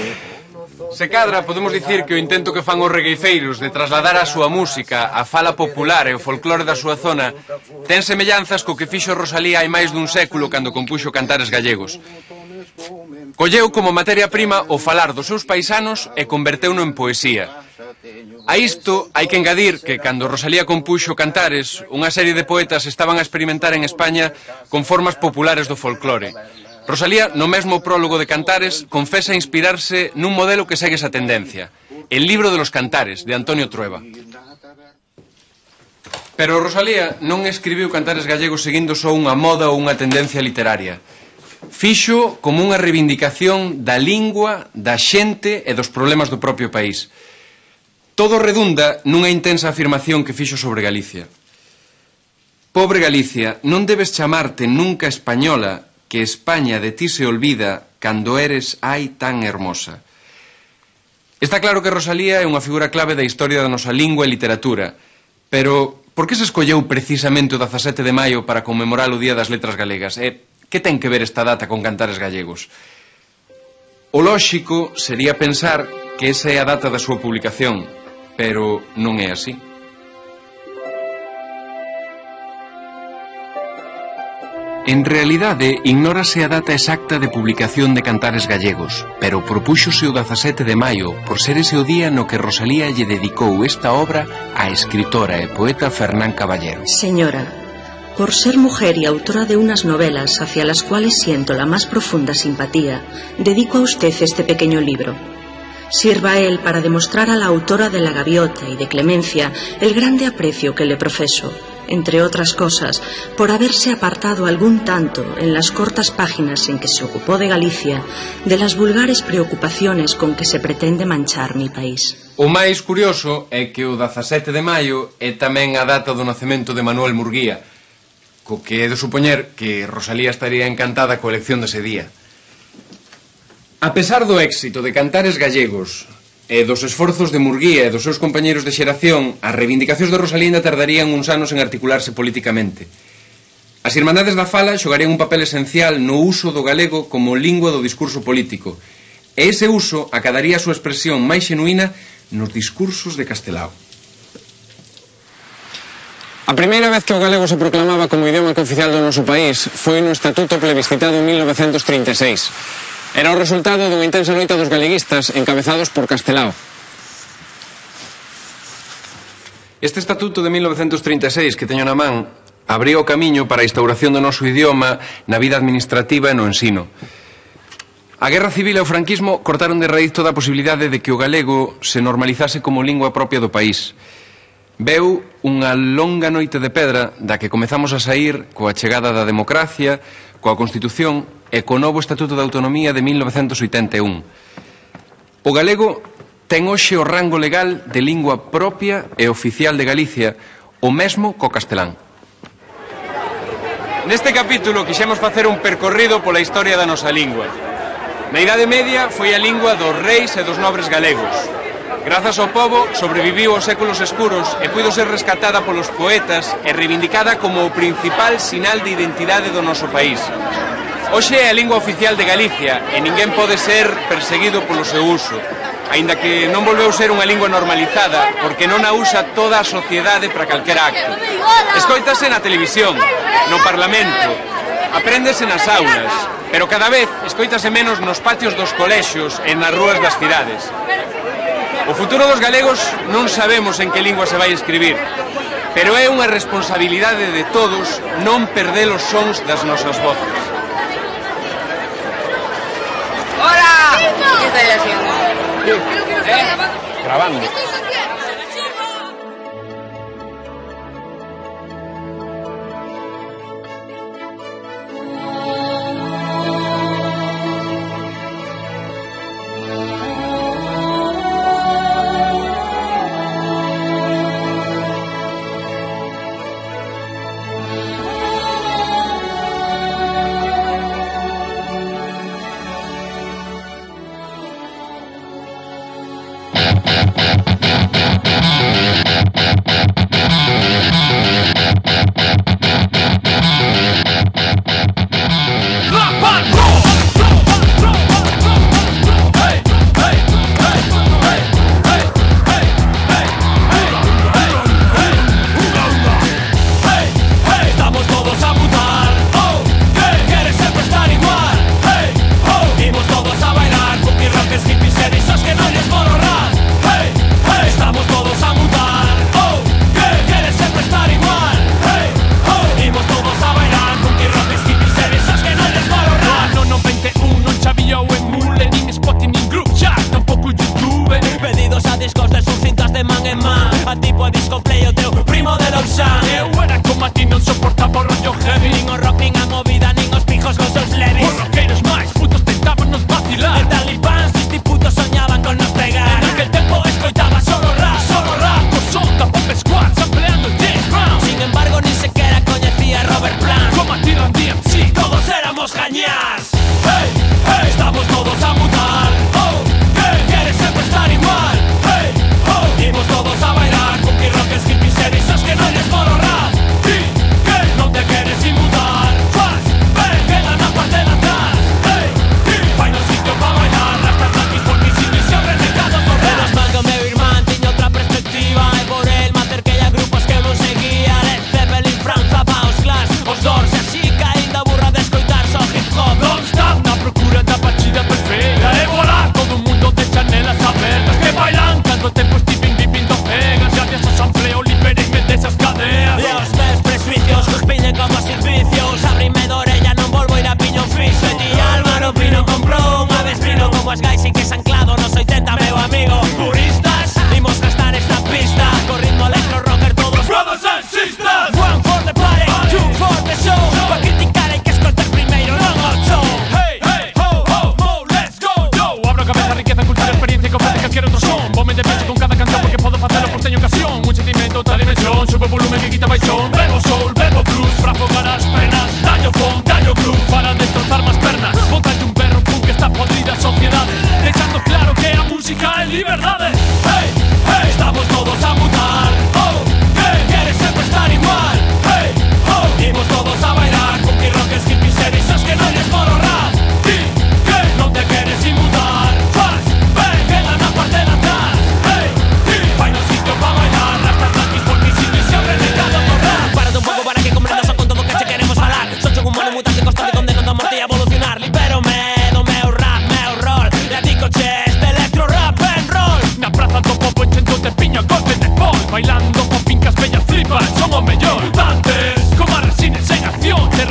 Se cadra, podemos dicir que o intento que fan os regueifeiros de trasladar a súa música, a fala popular e o folclore da súa zona ten semellanzas co que fixo Rosalía hai máis dun século cando compuxo cantares gallegos. Colleu como materia prima o falar dos seus paisanos e converteuno en poesía. A isto hai que engadir que cando Rosalía compuxo Cantares, unha serie de poetas estaban a experimentar en España con formas populares do folclore. Rosalía, no mesmo prólogo de Cantares, confesa inspirarse nun modelo que segue esa tendencia, el libro de los Cantares, de Antonio Trueba. Pero Rosalía non escribiu Cantares gallegos seguindo só unha moda ou unha tendencia literaria fixo como unha reivindicación da lingua, da xente e dos problemas do propio país. Todo redunda nunha intensa afirmación que fixo sobre Galicia. Pobre Galicia, non debes chamarte nunca española, que España de ti se olvida cando eres ai tan hermosa. Está claro que Rosalía é unha figura clave da historia da nosa lingua e literatura, pero por que se escolleu precisamente o 17 de maio para conmemorar o Día das Letras Galegas? E que ten que ver esta data con cantares gallegos? O lóxico sería pensar que esa é a data da súa publicación, pero non é así. En realidade, ignórase a data exacta de publicación de Cantares Gallegos, pero propúxose o 17 de maio por ser ese o día no que Rosalía lle dedicou esta obra á escritora e poeta Fernán Caballero.
Señora, por ser mujer y autora de unas novelas hacia las cuales siento la más profunda simpatía, dedico a usted este pequeño libro sirva él para demostrar a la autora de La Gaviota y de Clemencia el grande aprecio que le profeso, entre otras cosas, por haberse apartado algún tanto, en las cortas páginas en que se ocupó de Galicia, de las vulgares preocupaciones con que se pretende manchar mi país.
O máis curioso é que o 17 de maio é tamén a data do nacemento de Manuel Murguía, co que é de supoñer que Rosalía estaría encantada coa elección dese día. A pesar do éxito de Cantares Gallegos e dos esforzos de Murguía e dos seus compañeiros de xeración, as reivindicacións de Rosalinda tardarían uns anos en articularse políticamente. As Irmandades da Fala xogarían un papel esencial no uso do galego como lingua do discurso político, e ese uso acadaría a súa expresión máis xenuína nos discursos de Castelao.
A primeira vez que o galego se proclamaba como idioma oficial do noso país foi no Estatuto Plebiscitado en 1936, Era o resultado dunha intensa noite dos galeguistas encabezados por Castelao.
Este estatuto de 1936 que teño na man abriu o camiño para a instauración do noso idioma na vida administrativa e no ensino. A guerra civil e o franquismo cortaron de raíz toda a posibilidade de que o galego se normalizase como lingua propia do país. Veu unha longa noite de pedra da que comezamos a sair coa chegada da democracia, coa Constitución e co novo Estatuto de Autonomía de 1981. O galego ten hoxe o rango legal de lingua propia e oficial de Galicia, o mesmo co castelán. Neste capítulo quixemos facer un percorrido pola historia da nosa lingua. Na Idade Media foi a lingua dos reis e dos nobres galegos, Grazas ao povo, sobreviviu aos séculos escuros e puido ser rescatada polos poetas e reivindicada como o principal sinal de identidade do noso país. Hoxe é a lingua oficial de Galicia e ninguén pode ser perseguido polo seu uso, aínda que non volveu ser unha lingua normalizada porque non a usa toda a sociedade para calquera acto. Escoitase na televisión, no Parlamento, apréndese nas aulas, pero cada vez escoitase menos nos patios dos colexios e nas rúas das cidades. O futuro dos galegos non sabemos en que lingua se vai escribir, pero é unha responsabilidade de todos non perder os sons das nosas voces.
Ora! Que
está aí así? Eh? Grabando.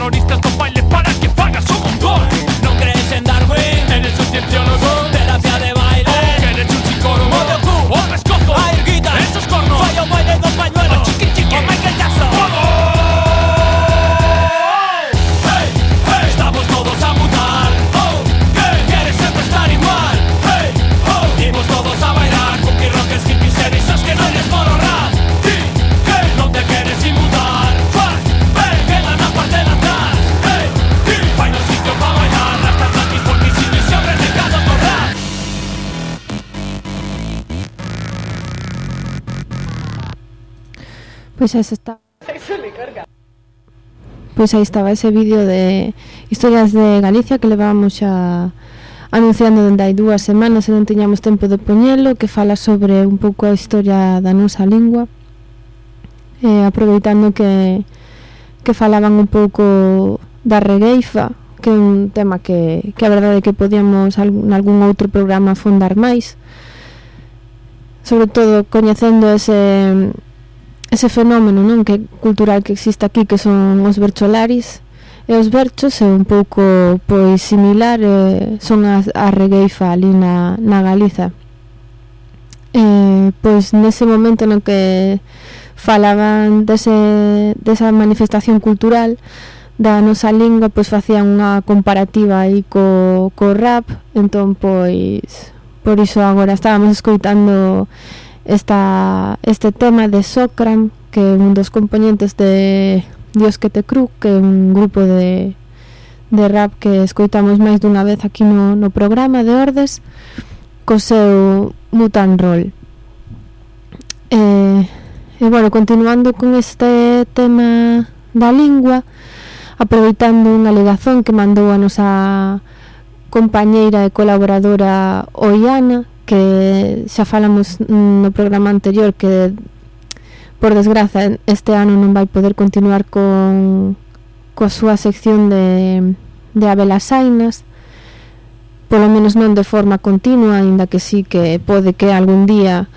Terroristas
Pues eso está. Pois aí estaba ese vídeo de historias de Galicia que levábamos xa anunciando dende hai dúas semanas e non teñamos tempo de poñelo que fala sobre un pouco a historia da nosa lingua eh, aproveitando que que falaban un pouco da regueifa que é un tema que, que a verdade é que podíamos en algún outro programa fondar máis sobre todo coñecendo ese ese fenómeno non que cultural que existe aquí que son os bercholaris e os berchos é un pouco pois similar eh, son a, a regueifa ali na, na Galiza. Eh, pois nese momento no que falaban dese, desa manifestación cultural da nosa lingua pois facían unha comparativa aí co, co rap. Entón pois por iso agora estábamos escoitando esta, este tema de Socram, que é un dos componentes de Dios que te cru, que é un grupo de, de rap que escoitamos máis dunha vez aquí no, no programa de Ordes, co seu Mutant Roll. E, e bueno, continuando con este tema da lingua, aproveitando unha ligazón que mandou a nosa compañeira e colaboradora Oiana, que xa falamos no programa anterior que por desgraza este ano non vai poder continuar con coa súa sección de, de Abelas Ainas polo menos non de forma continua aínda que sí que pode que algún día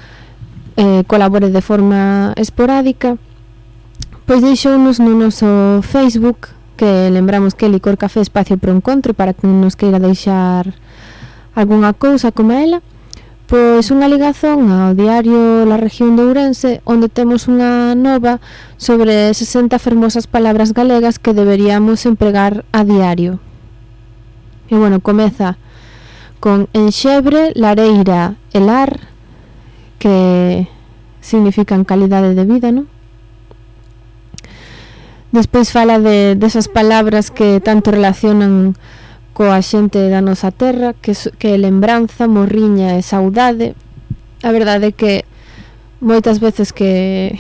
eh, colabore de forma esporádica. Pois deixounos no noso Facebook que lembramos que Licor Café Espacio para o Encontro para que nos queira deixar algunha cousa como ela. Pois unha ligazón ao diario La Región de Ourense onde temos unha nova sobre 60 fermosas palabras galegas que deberíamos empregar a diario. E bueno, comeza con enxebre, lareira e lar que significan calidade de vida, non? Despois fala de desas palabras que tanto relacionan coa xente da nosa terra que, que lembranza, morriña e saudade a verdade é que moitas veces que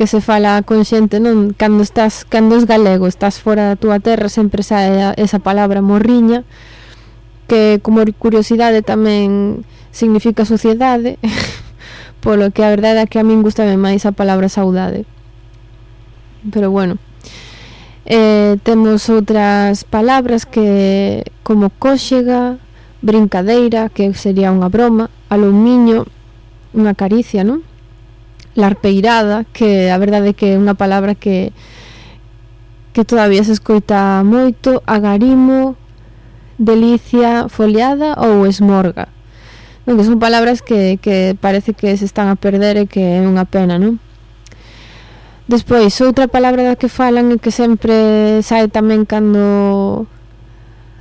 que se fala con xente, non? Cando estás, cando es galego, estás fora da túa terra, sempre sae esa palabra morriña, que como curiosidade tamén significa sociedade, polo que a verdade é que a min gustame máis a palabra saudade. Pero bueno, Eh, temos outras palabras que como cóxega, brincadeira, que sería unha broma, alumiño, unha caricia, non? Larpeirada, que a verdade é que é unha palabra que que todavía se escoita moito, agarimo, delicia, foliada ou esmorga. Non, que son palabras que, que parece que se están a perder e que é unha pena, non? Despois, outra palabra da que falan e que sempre sai tamén cando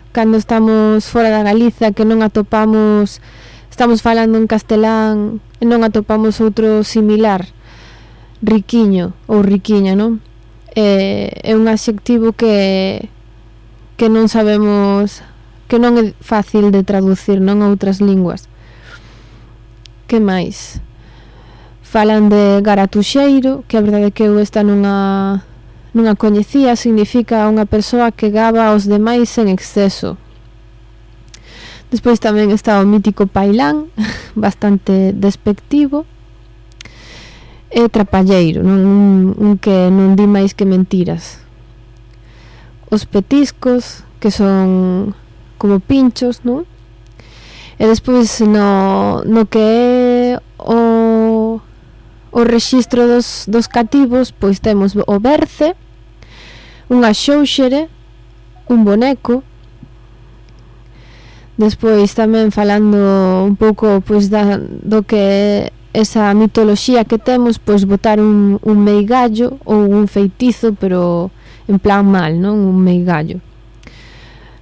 cando estamos fora da Galiza, que non atopamos, estamos falando en castelán e non atopamos outro similar, riquiño ou riquiña, non? É, é un adxectivo que que non sabemos que non é fácil de traducir non a outras linguas. Que máis? Falan de garatuxeiro, que a verdade é que eu esta nunha, nunha coñecía, significa unha persoa que gaba aos demais en exceso. Despois tamén está o mítico pailán, bastante despectivo, e trapalleiro, non, un, un que non di máis que mentiras. Os petiscos, que son como pinchos, non? E despois no, no que é O rexistro dos, dos cativos, pois temos o berce, unha xouxere, un boneco, despois tamén falando un pouco pois da, do que é esa mitoloxía que temos, pois botar un, un meigallo ou un feitizo, pero en plan mal, non? Un meigallo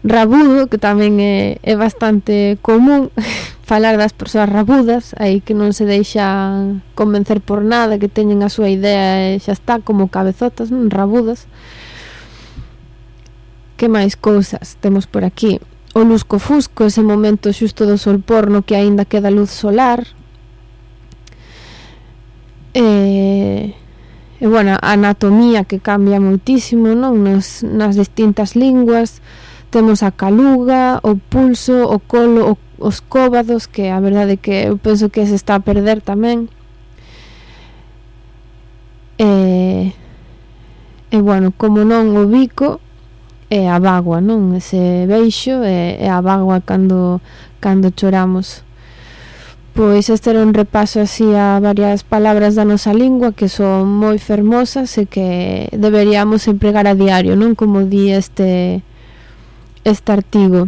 rabudo, que tamén é, é bastante común falar das persoas rabudas, aí que non se deixan convencer por nada, que teñen a súa idea e xa está, como cabezotas, non? rabudas. Que máis cousas temos por aquí? O lusco fusco, ese momento xusto do sol porno que aínda queda luz solar. E... E, bueno, a anatomía que cambia moitísimo, non? Nas, nas distintas linguas, temos a caluga, o pulso, o colo, o, os cóbados, que a verdade que eu penso que se está a perder tamén. E, e bueno, como non o bico, é a bagua, non? Ese beixo é, é a bagua cando, cando choramos. Pois este era un repaso así a varias palabras da nosa lingua que son moi fermosas e que deberíamos empregar a diario, non? Como di este este artigo.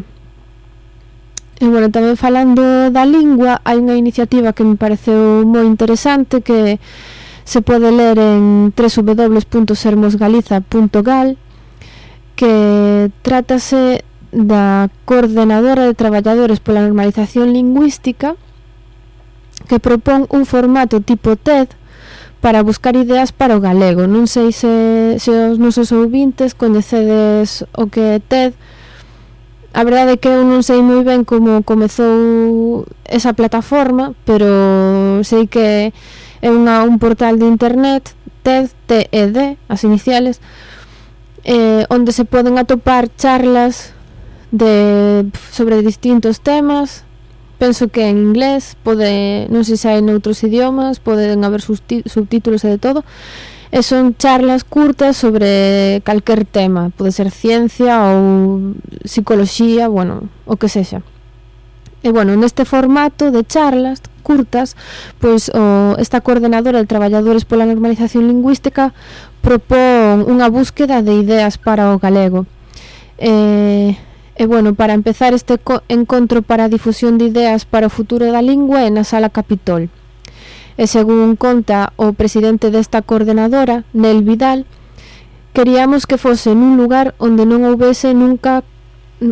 E, bueno, tamén falando da lingua, hai unha iniciativa que me pareceu moi interesante que se pode ler en www.sermosgaliza.gal que trátase da Coordenadora de Traballadores pola Normalización Lingüística que propón un formato tipo TED para buscar ideas para o galego. Non sei se, se os nosos ouvintes coñecedes o que é TED, A verdade é que eu non sei moi ben como comezou esa plataforma, pero sei que é unha, un portal de internet, TED, TED, as iniciales, eh, onde se poden atopar charlas de, sobre distintos temas, penso que en inglés, pode, non sei se hai noutros idiomas, poden haber subtítulos e de todo, E son charlas curtas sobre calquer tema, pode ser ciencia ou psicología, bueno, o que sexa. E bueno, neste formato de charlas curtas, pois o, esta coordenadora de traballadores pola normalización lingüística propón unha búsqueda de ideas para o galego. E, e bueno, para empezar este encontro para a difusión de ideas para o futuro da lingua é na Sala Capitol. E según conta o presidente desta coordenadora, Nel Vidal, queríamos que fose nun lugar onde non houbese nunca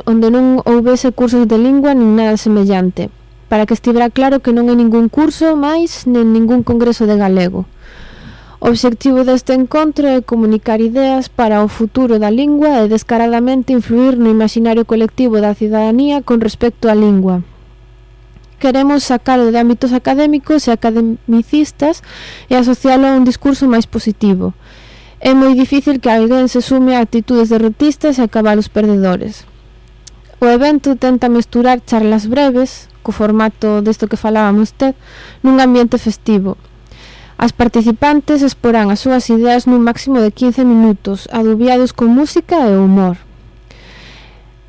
onde non houbese cursos de lingua nin nada semellante, para que estivera claro que non hai ningún curso máis nin ningún congreso de galego. O obxectivo deste encontro é comunicar ideas para o futuro da lingua e descaradamente influir no imaginario colectivo da cidadanía con respecto á lingua queremos sacalo de ámbitos académicos e academicistas e asocialo a un discurso máis positivo. É moi difícil que alguén se sume a actitudes derrotistas e acabar os perdedores. O evento tenta mesturar charlas breves, co formato desto que falábamos Ted, nun ambiente festivo. As participantes exporán as súas ideas nun máximo de 15 minutos, adubiados con música e humor.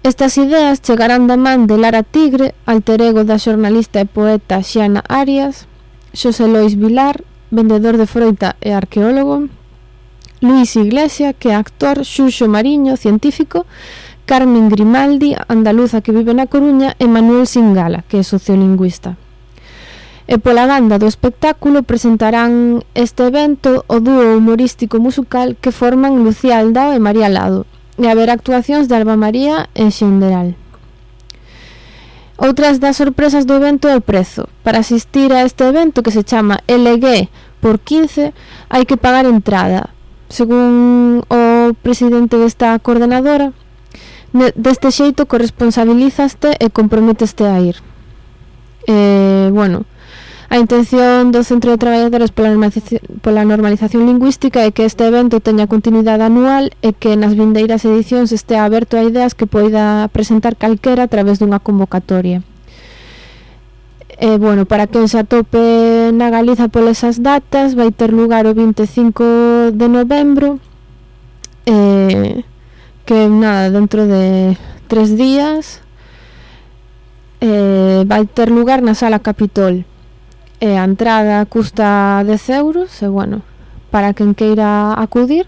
Estas ideas chegarán da man de Lara Tigre, alter ego da xornalista e poeta Xiana Arias, Xosé Lois Vilar, vendedor de froita e arqueólogo, Luis Iglesia, que é actor, Xuxo Mariño, científico, Carmen Grimaldi, andaluza que vive na Coruña, e Manuel Singala, que é sociolingüista. E pola banda do espectáculo presentarán este evento o dúo humorístico musical que forman Lucía Aldao e María Lado, e haber actuacións de Alba María en Xenderal. Outras das sorpresas do evento é o prezo. Para asistir a este evento que se chama LG por 15 hai que pagar entrada. Según o presidente desta coordenadora, deste xeito corresponsabilizaste e comprometeste a ir. Eh, bueno, A intención do Centro de Traballadores pola normalización, pola normalización lingüística é que este evento teña continuidade anual e que nas vindeiras edicións estea aberto a ideas que poida presentar calquera a través dunha convocatoria. E, bueno, para quen se atope na Galiza polas esas datas, vai ter lugar o 25 de novembro, eh, que nada, dentro de tres días, eh, vai ter lugar na Sala Capitol e a entrada custa 10 euros e bueno, para quen queira acudir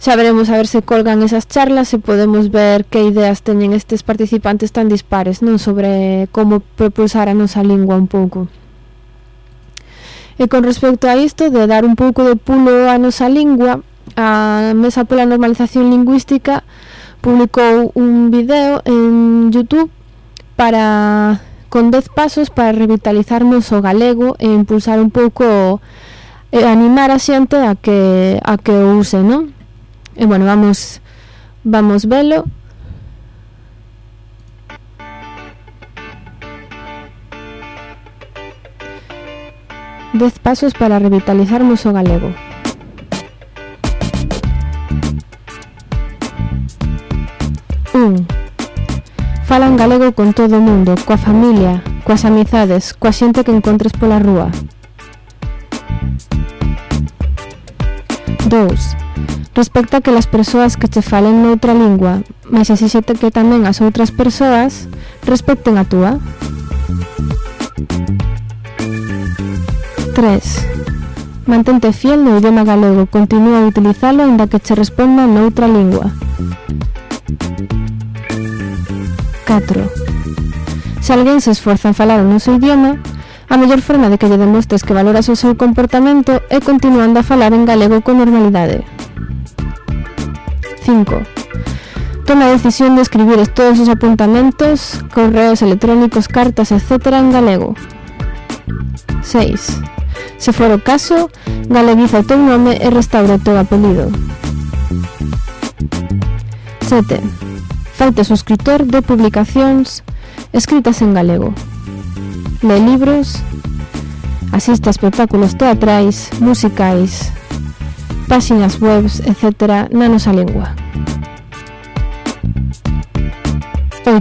xa veremos a ver se colgan esas charlas e podemos ver que ideas teñen estes participantes tan dispares non sobre como propulsar a nosa lingua un pouco. E con respecto a isto de dar un pouco de pulo a nosa lingua a Mesa pola Normalización Lingüística publicou un video en Youtube para con 10 pasos para revitalizarmos o galego e impulsar un pouco e animar a xente a que a que o use, non? E bueno, vamos vamos velo. Dez pasos para revitalizarmos o galego. Un. Falan galego con todo o mundo, coa familia, coas amizades, coa xente que encontres pola rúa. 2. Respecta que las persoas que che falen noutra lingua, mas exixete que tamén as outras persoas respecten a túa. 3. Mantente fiel no idioma galego, continúa a utilizalo aínda que che respondan noutra lingua. 4. Se alguén se esforza en falar o noso idioma, a mellor forma de que lle demostres que valoras o seu comportamento é continuando a falar en galego con normalidade. 5. Toma a decisión de escribir todos os apuntamentos, correos electrónicos, cartas, etc. en galego. 6. Se for o caso, galeguiza o teu nome e restaura o teu apelido. 7. Falte subscritor de publicacións escritas en galego. Le libros, asiste a espectáculos teatrais, musicais, páxinas webs, etc. na nosa lengua. 8.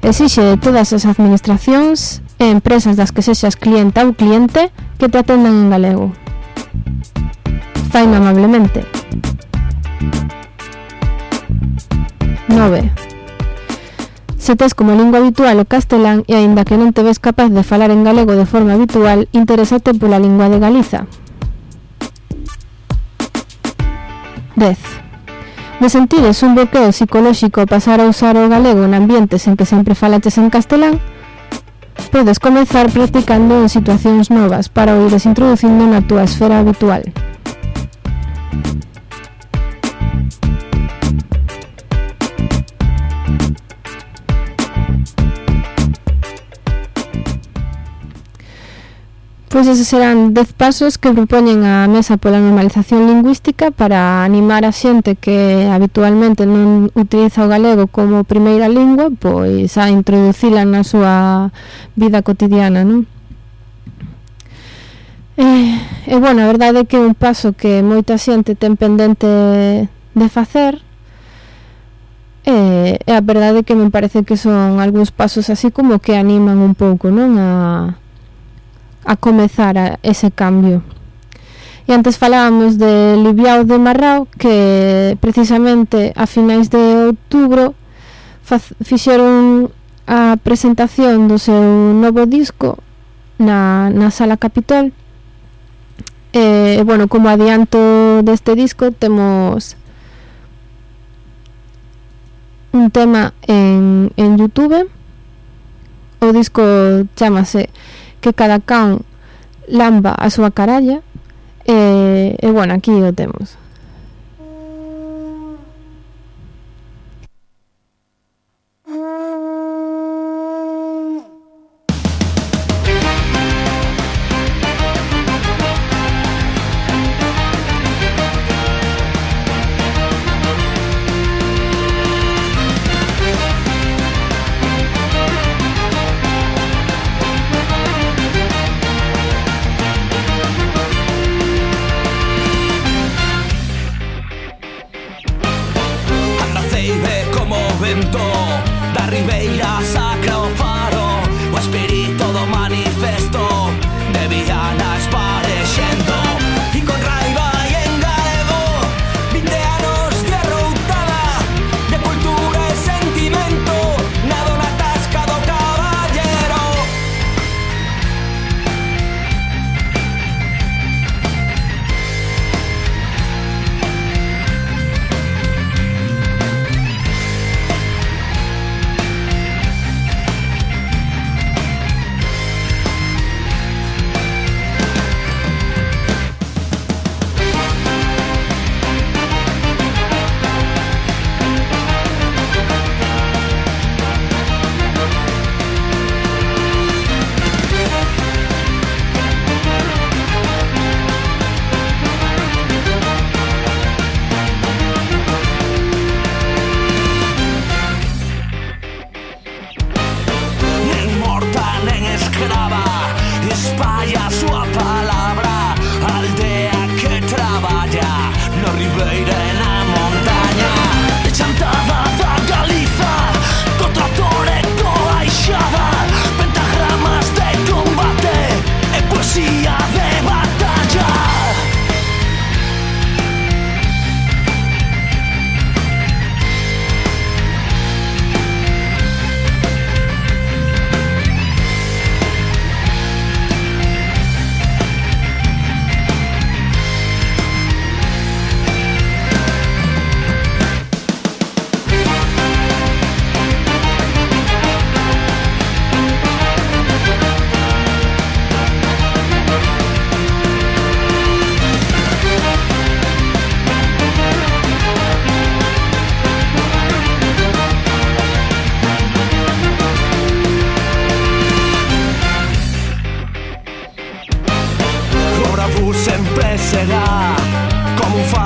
Exixe de todas as administracións e empresas das que sexas clienta ou cliente que te atendan en galego. Faino amablemente. 9. Se tes como lingua habitual o castelán e aínda que non te ves capaz de falar en galego de forma habitual, interésate pola lingua de Galiza. 10. De sentires un bloqueo psicolóxico pasar a usar o galego en ambientes en que sempre falaches en castelán, podes comezar practicando en situacións novas para o ires introducindo na túa esfera habitual. Pois esos serán 10 pasos que propoñen a Mesa pola Normalización Lingüística para animar a xente que habitualmente non utiliza o galego como primeira lingua, pois a introducila na súa vida cotidiana, non? E, e bueno, a verdade é que é un paso que moita xente ten pendente de facer, E, e a verdade que me parece que son algúns pasos así como que animan un pouco non a, a comezar a ese cambio. E antes falábamos de Libiao de Marrao que precisamente a finais de outubro fixeron a presentación do seu novo disco na, na Sala Capitol e, bueno, como adianto deste disco temos un tema en, en Youtube o disco chamase que cada can lamba a súa caralla e, e bueno, aquí o temos.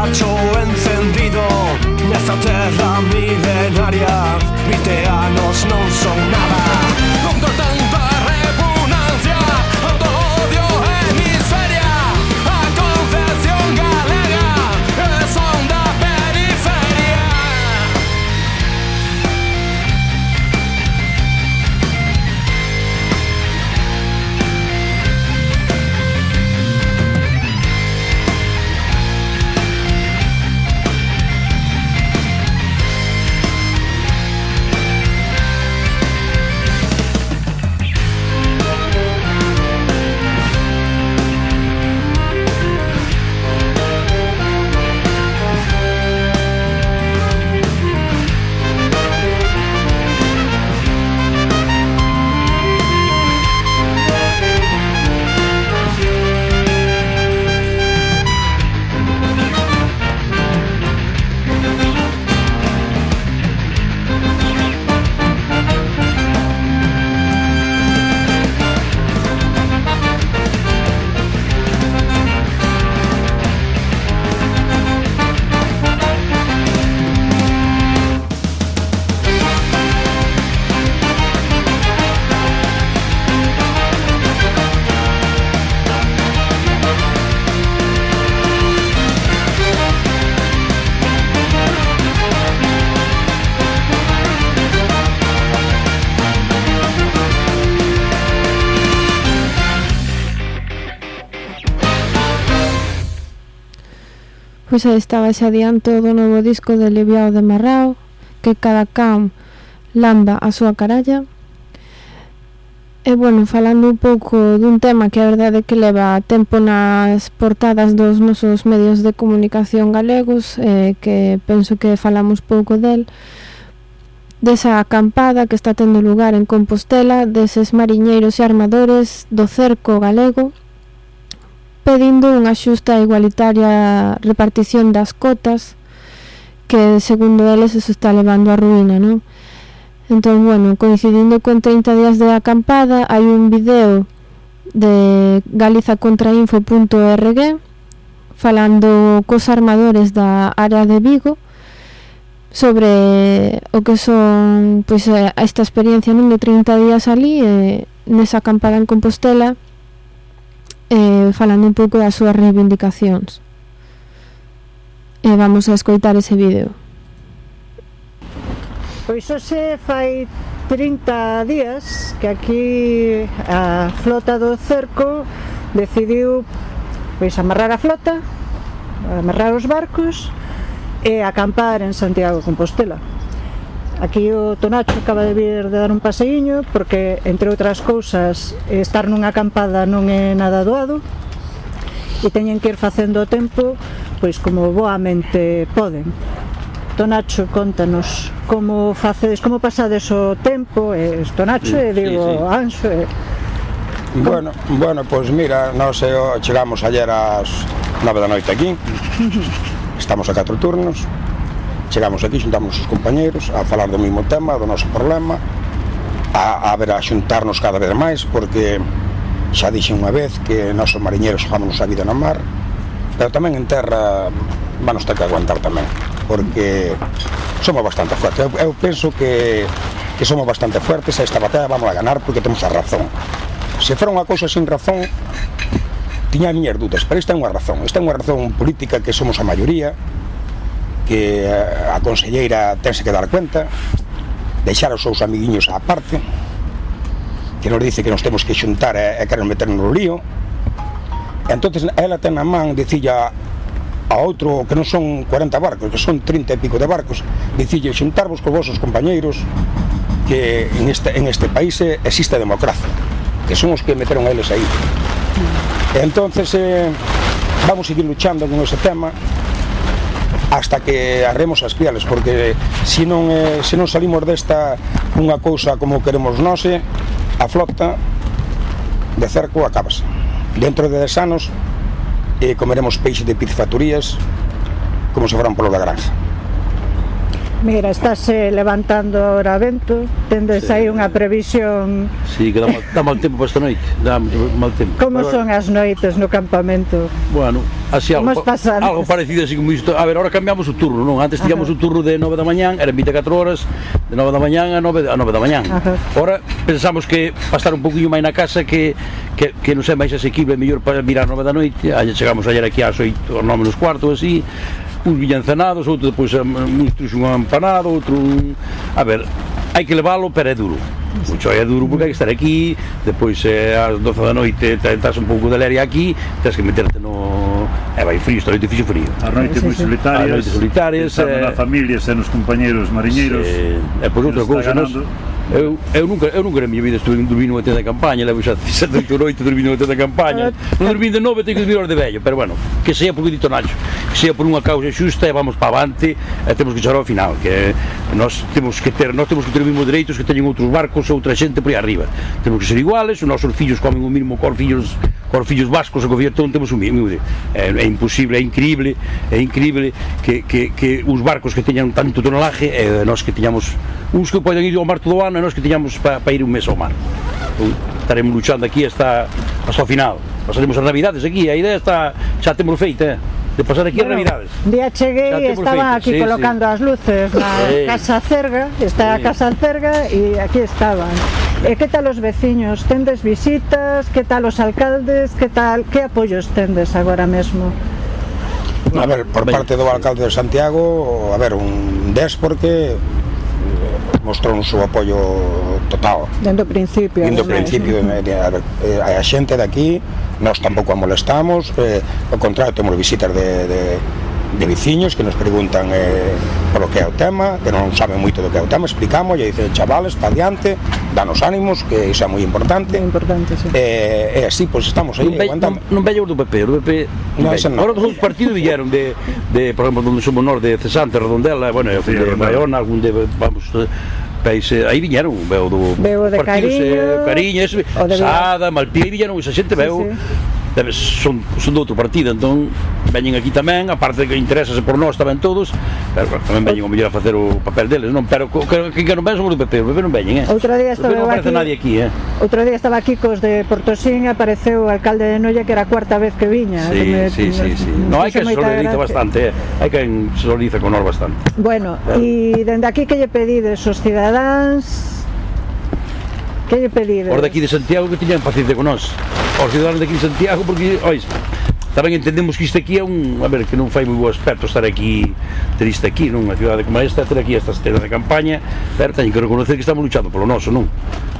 macho encendido de esta terra milenaria, mi teanos non son nada.
Pois aí estaba ese adianto do novo disco de Liviao de Marrao, que cada can lamba a súa caralla. E, bueno, falando un pouco dun tema que a verdade que leva tempo nas portadas dos nosos medios de comunicación galegos, eh, que penso que falamos pouco del, desa acampada que está tendo lugar en Compostela, deses mariñeiros e armadores do cerco galego, pedindo unha xusta e igualitaria repartición das cotas que, segundo eles, se está levando a ruína, non? Entón, bueno, coincidindo con 30 días de acampada, hai un video de galizacontrainfo.org falando cos armadores da área de Vigo sobre o que son pois, esta experiencia non de 30 días ali e nesa acampada en Compostela eh, falando un pouco das súas reivindicacións. E eh, vamos a escoitar ese vídeo.
Pois hoxe fai 30 días que aquí a flota do cerco decidiu pois amarrar a flota, amarrar os barcos e acampar en Santiago de Compostela. Aquí o Tonacho acaba de vir de dar un paseiño porque, entre outras cousas, estar nunha acampada non é nada doado e teñen que ir facendo o tempo pois como boamente poden. Tonacho, contanos como facedes, como pasades o tempo, e Tonacho e digo
sí, sí.
Anxo eh. e...
Bueno, bueno, pois mira, nós chegamos ayer ás nove da noite aquí. Estamos a catro turnos. Chegamos aquí, xuntamos os compañeiros a falar do mesmo tema, do noso problema, a, a ver a xuntarnos cada vez máis, porque xa dixen unha vez que nosos mariñeiros xogámonos a vida na mar, pero tamén en terra vanos ter que aguantar tamén, porque somos bastante fuertes. Eu, eu penso que, que somos bastante fuertes, esta batalla vamos a ganar porque temos a razón. Se fora unha cousa sin razón, tiña miñas dudas, pero esta é unha razón, esta é unha razón política que somos a maioría, que a conselleira tense que dar cuenta deixar os seus amiguinhos á parte que nos dice que nos temos que xuntar e, e queren meter no lío. Entonces ela ten a man dicilla a outro que non son 40 barcos que son 30 e pico de barcos dicille xuntarvos cos vosos compañeiros que en este, en este país existe democracia que son os que meteron a eles aí entonces eh, vamos seguir luchando con ese tema hasta que arremos as criales porque se non, eh, se non salimos desta unha cousa como queremos nose eh, a flota de cerco acabase dentro de 10 anos eh, comeremos peixe de piscifactorías como se foran polo da granja
Mira, estáse levantando ahora vento, tendes sí. aí unha previsión...
Sí, que dá mal, dá mal tempo para esta noite, dá mal tempo.
Como
Pero,
son as noites no campamento?
Bueno, así algo, algo parecido así como isto. A ver, ahora cambiamos o turno, non? Antes tiñamos o turno de 9 da mañán, eran 24 horas, de 9 da mañán a 9, a 9 da mañán.
Ajá.
Ahora pensamos que pasar un poquinho máis na casa que que, que non sei máis asequible mellor para mirar 9 da noite, aí chegamos ayer aquí ás 8, 9 menos cuarto así, uns villancanados, outros pois, eh, outros un empanado, outro... A ver, hai que leválo, pero é duro. Mucho é duro porque hai que estar aquí, depois eh, ás 12 da noite tentas un pouco de leria aquí, tens que meterte no... E eh, vai frío, está noite fixo frío.
A noite moi solitarias,
a noite solitarias,
pensando
eh...
na familia, sen os compañeros mariñeiros.
Eh, e por outra cousa, nos...
Ganando...
eu, eu, nunca, eu nunca na miña vida estuve dormindo unha tenda de campaña, levo 17 noite dormindo unha tenda de campaña. Non dormí de nove, teño que dormir de vello, pero bueno, que sea porque dito Nacho, que sea por unha causa xusta e vamos para avante temos que chegar ao final, que nós temos que ter, nós temos que ter os mesmos dereitos que teñen outros barcos ou outra xente por aí arriba. Temos que ser iguales, os nosos fillos comen o mínimo cor fillos cor fillos vascos e co non temos o mínimo. É, é imposible, é increíble, é increíble que, que, que os barcos que teñan tanto tonelaje e nós que teñamos uns que poden ir ao mar todo o ano e nós que tiñamos para pa ir un mes ao mar. Estaremos luchando aquí hasta, hasta o final. Pasaremos as navidades aquí, eh? a idea está, xa temos feita, eh? de pasar aquí
bueno,
as Navidades.
Día cheguei e estaban aquí
sí,
colocando
sí.
as luces na
sí.
Casa Cerga, está
sí.
a Casa Cerga e aquí estaban. Eh, e que tal os veciños? Tendes visitas? Que tal os alcaldes? Que tal? Que apoios tendes agora mesmo?
A ver, por parte do alcalde de Santiago, a ver, un 10 porque mostrou o seu apoio total.
Dendo principio. Dendo
principio,
eh,
eh, de, a, a, a xente daqui, nós tampouco a molestamos, eh, ao contrario, temos visitas de, de de veciños que nos preguntan eh, polo que é o tema, que non saben moito do que é o tema, explicamos, e dicen, chavales, para diante, danos ánimos, que iso é moi importante. Moi
importante, sí.
E, eh, eh, así, pois pues, estamos aí,
non aguantamos. Non, non veño do PP, o PP...
Non, ese non.
Agora dos partidos vieron de, de, por exemplo, donde somos nós, de Cesante, Redondela, bueno,
sí,
de Bayona, algún de, vamos, eh, país, aí viñeron, veo do...
Veo de Cariño,
eh, Cariño, ese, Sada, Malpí, aí viñeron, esa xente veu...
Sí, sí
debe, son, son do outro partido entón veñen aquí tamén a parte que interésase por nós tamén todos pero tamén veñen o mellor a facer o papel deles non pero que, que, que non ven somos do PP o PP non veñen eh?
outro día estaba
non aparece
aquí,
nadie aquí eh?
outro día estaba aquí cos de Portosín apareceu o alcalde de Noia que era a cuarta vez que viña
sí,
me,
sí, sí, sí. no, hai que solidariza bastante eh? hai que solidariza con nós bastante
bueno, e claro. dende aquí que lle pedides os cidadáns Que lle pedides?
Os aquí de Santiago que tiñan paciencia con nós aos cidadãos daqui de Santiago porque, ois, tamén entendemos que isto aquí é un, a ver, que non fai moi bo aspecto estar aquí, ter isto aquí, nunha cidade como esta, ter aquí estas terras de campaña, pero teño que reconocer que estamos luchando polo noso, non?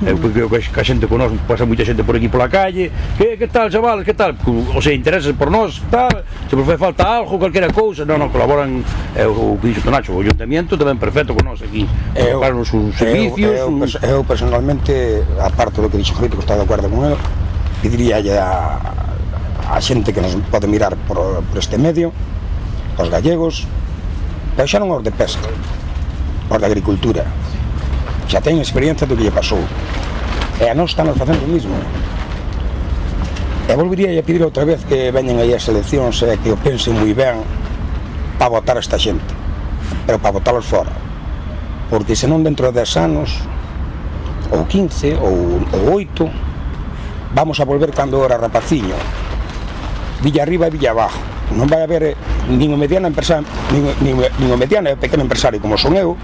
É Eu creo que a xente con nós, pasa moita xente por aquí pola calle, que, que tal, chavales, que tal, o sea, intereses por nós, tal, se por fai falta algo, calquera cousa, non, non, colaboran, é o, o que dixo Tonacho, Nacho, o ayuntamiento tamén perfecto con nós aquí,
eu,
para os servicios...
Eu, eu,
un...
eu, personalmente, aparte do que dixo Felipe, que está de acordo con ele, pediríalle a, a xente que nos pode mirar por, por este medio, aos gallegos, pero xa non os de pesca, aos de agricultura. Xa teñen experiencia do que lle pasou. E a nós estamos facendo o mismo. E volvería a pedir outra vez que veñen aí as eleccións e que o pensen moi ben para votar a esta xente, pero para votalos fora. Porque senón dentro de 10 anos, ou 15, ou, ou 8, vamos a volver cando era rapaciño. Villa arriba e Villa abajo. Non vai haber eh, nin o mediano empresario, nin, nin, nin o mediano e pequeno empresario como son eu,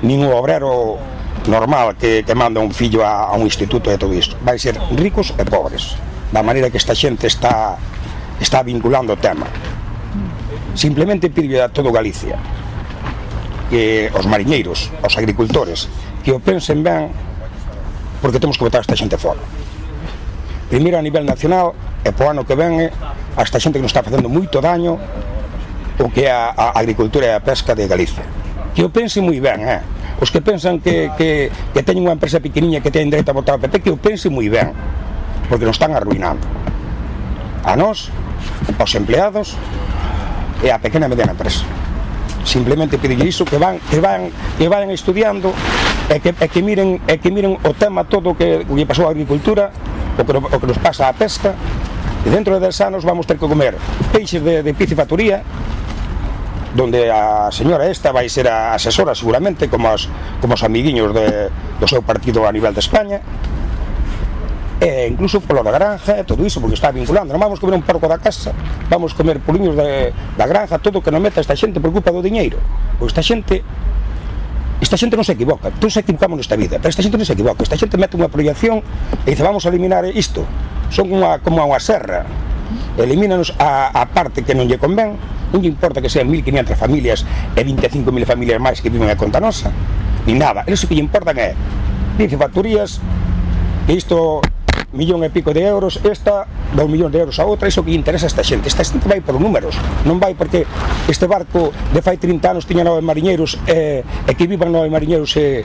nin o obrero normal que, que manda un fillo a, a un instituto e todo isto. Vai ser ricos e pobres, da maneira que esta xente está está vinculando o tema. Simplemente pido a todo Galicia que os mariñeiros, os agricultores, que o pensen ben porque temos que botar esta xente fora primeiro a nivel nacional e po ano que ven eh, hasta xente que nos está facendo moito daño o que é a, a agricultura e a pesca de Galicia. Que o pense moi ben eh? os que pensan que, que, que teñen unha empresa pequeniña que teñen dereito a votar ao PP que o pense moi ben porque nos están arruinando. A nós, aos empleados e a pequena e mediana empresa simplemente pedirlle iso que van que van que vayan estudiando e que, e que miren e que miren o tema todo que o que pasou a agricultura, o que, o que nos pasa a pesca. E dentro de 10 anos vamos ter que comer peixes de, de piscifactoría, donde a señora esta vai ser a asesora seguramente como as, como os amiguiños de, do seu partido a nivel de España e incluso polo da granja e todo iso, porque está vinculando. Non vamos comer un porco da casa, vamos comer poliños de, da granja, todo que non meta esta xente por culpa do diñeiro. Pois esta xente Esta xente non se equivoca, todos se equivocamos nesta vida, pero esta xente non se equivoca, esta xente mete unha proyección e dice vamos a eliminar isto, son unha, como unha serra, elimínanos a, a parte que non lle convén, non lle importa que sean 1500 familias e 25.000 familias máis que viven a conta nosa, ni nada, eso que lle importan é, dice facturías, que isto millón e pico de euros esta, dá un millón de euros a outra, iso que interesa a esta xente. Esta xente vai por números, non vai porque este barco de fai 30 anos tiña nove mariñeiros e, e que vivan nove mariñeiros e,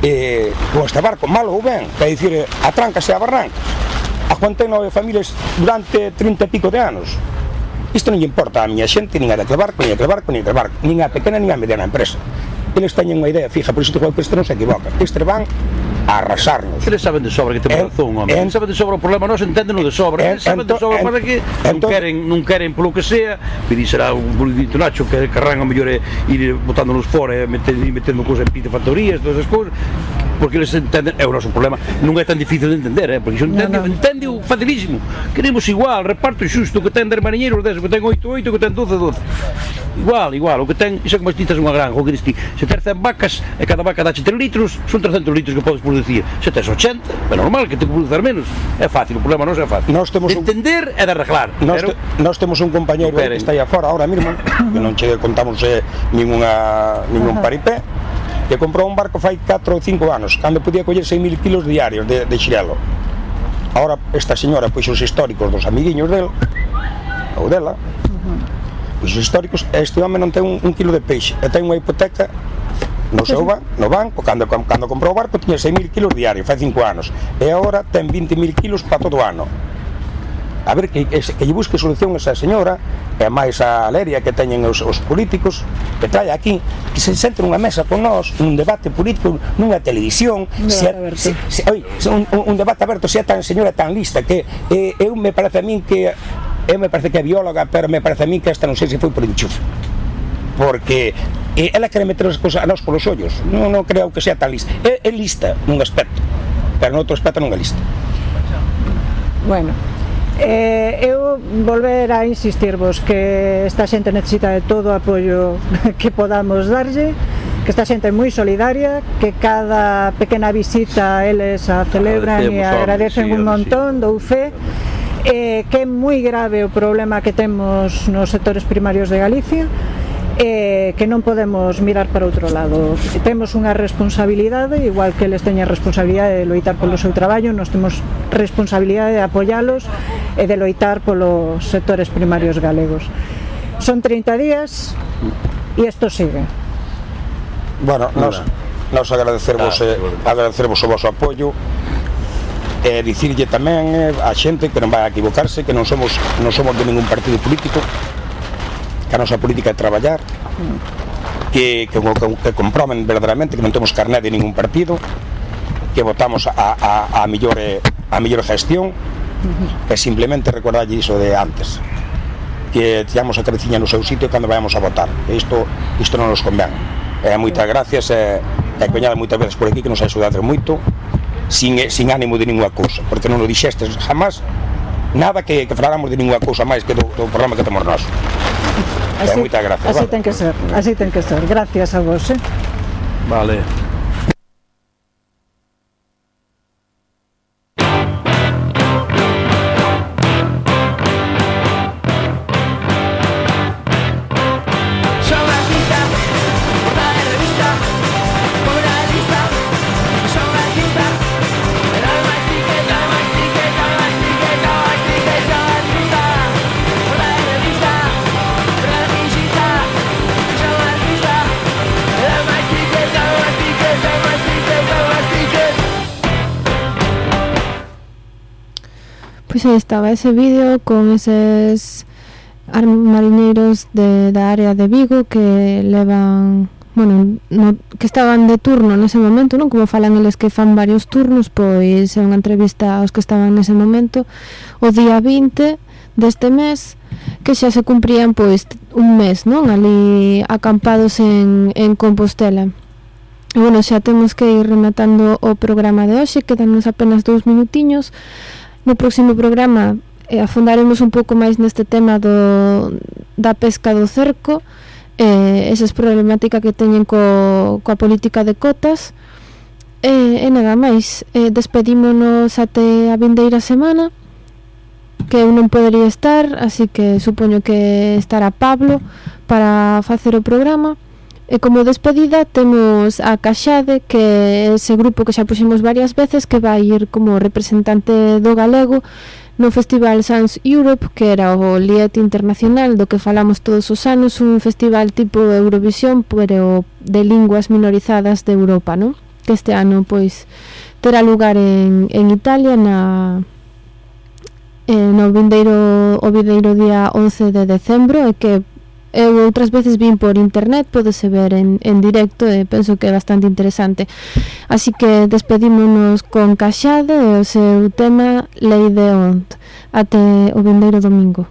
e, con este barco, malo ou ben, quer dicir, atráncase a barranca. Aguantei nove familias durante 30 e pico de anos. Isto non lle importa a miña xente, nin a daquele barco, nin a aquel barco, nin a aquel barco, nin a pequena, nin a mediana empresa. Eles teñen unha idea fija, por iso digo que este non se equivoca. Este van a arrasarnos.
Eles saben de sobra que temos razón, home. Eles saben de sobra o problema, nós entendeno de sobra. Eles saben de sobra para que non queren, non queren polo que sea, que será un bolidito Nacho que querrán a mellor ir botándonos fora e metendo, metendo cousas en factorías, todas esas cousas porque eles entenden, é o noso problema, non é tan difícil de entender, eh? porque xo entende, no, no. entende o facilísimo. Queremos igual, reparto xusto que ten 10 mariñeiros, 10 que ten 8, 8, que ten 12, 12. Igual, igual, o que ten, iso é como se unha granja, o que diste, se ter 100 vacas e cada vaca dache 3 litros, son 300 litros que podes producir. Se tes 80, é normal que te produzas menos. É fácil, o problema non é fácil.
Nós temos
de entender un... e de arreglar.
Nós,
pero...
te... nós temos un compañeiro que está aí afora ahora mesmo, que non che contamos eh, ninguna, ningún paripé, que comprou un barco fai 4 ou 5 anos, cando podía coller 6.000 kilos diarios de, de xirelo. Ahora esta señora puxo os históricos dos amiguiños del, ou dela, os históricos, este home non ten un, un kilo de peixe e ten unha hipoteca no seu ban, no banco, cando, cando comprou o barco tiña 6.000 kilos diarios, fai 5 anos e agora ten 20.000 kilos para todo o ano. A ver que, que, que lle busque solución esa señora e máis a Aleria que teñen os, os políticos que trae aquí que se sente nunha mesa con nós un debate político nunha televisión
no,
se, se, se, oi, un, un debate aberto se é tan señora tan lista que eh, eu me parece a min que Eu me parece que é bióloga, pero me parece a mí que esta non sei se foi por enchufe. Porque eh, ela quere meter as cousas a nós polos ollos. Non, non creo que sea tan lista. É, é lista nun aspecto, pero noutro aspecto non é lista.
Bueno, Eh, eu volver a insistirvos que esta xente necesita de todo o apoio que podamos darlle que esta xente é moi solidaria que cada pequena visita eles a celebran e agradecen
sí,
un montón, sí. dou fe eh, que é moi grave o problema que temos nos sectores primarios de Galicia eh, que non podemos mirar para outro lado. Temos unha responsabilidade, igual que eles teñen responsabilidade de loitar polo seu traballo, nós temos responsabilidade de apoialos e de loitar polos sectores primarios galegos. Son 30 días e isto sigue.
Bueno, nos, nos agradecervos, ah, eh, agradecervos o vosso apoio e dicirlle tamén eh, a xente que non vai a equivocarse, que non somos non somos de ningún partido político, que a nosa política é traballar, que, que, que, que comproben verdadeiramente que non temos carné de ningún partido, que votamos a, a, a, millor, eh, a millor gestión, que simplemente recordalle iso de antes que tiramos a cabeciña no seu sitio cando vayamos a votar. Isto, isto non nos convén. Eh, moitas gracias e eh, coñada moitas veces por aquí que nos axudades moito sin, sin ánimo de ninguna cousa porque non o dixestes jamás nada que, que faláramos de ninguna cousa máis que do, do programa que temos nós así, e moitas gracias
así
vale.
ten que ser, así ten que ser gracias a vos eh?
vale
iso estaba ese vídeo con eses mariñeiros de, da área de Vigo que levan bueno, no, que estaban de turno nese momento, non? Como falan eles que fan varios turnos, pois é unha entrevista aos que estaban nese momento o día 20 deste mes que xa se cumprían pois un mes, non? Ali acampados en, en Compostela. E, bueno, xa temos que ir rematando o programa de hoxe, quedanos apenas dous minutiños. No próximo programa eh, afundaremos un pouco máis neste tema do, da pesca do cerco, eh, esas problemática que teñen co, coa política de cotas, E, e nada máis, eh, despedímonos até a vindeira semana, que eu non podería estar, así que supoño que estará Pablo para facer o programa. E como despedida temos a Caxade, que é ese grupo que xa puxemos varias veces, que vai ir como representante do galego no Festival Sans Europe, que era o liet internacional do que falamos todos os anos, un festival tipo Eurovisión, pero de linguas minorizadas de Europa, non? Que este ano, pois, terá lugar en, en Italia, na, eh, no vindeiro, o vindeiro día 11 de decembro, e que Eh, eu outras veces vin por internet, podese ver en, en directo eh, e penso que é bastante interesante. Así que despedímonos con Caxade e o seu tema Lei de Ont. Até o vindeiro domingo.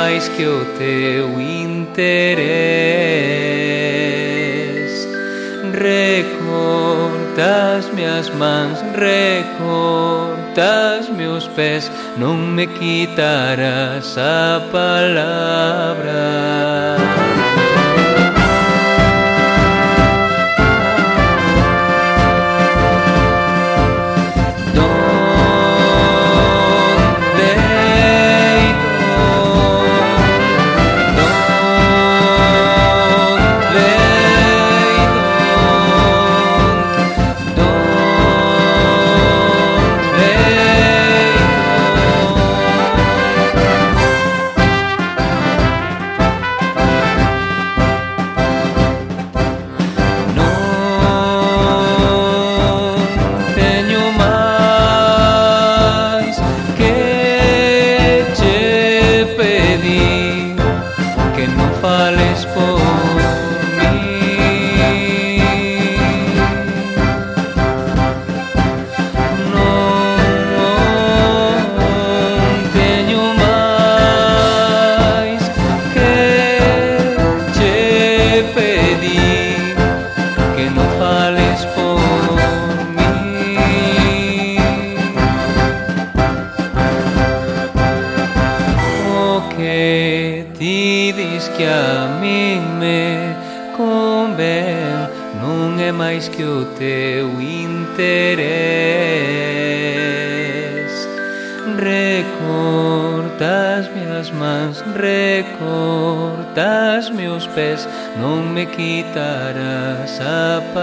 mais que o teu interesse. Recortas-me as mãos, recortas-me os pés, não me quitarás a palavra. ीतर सप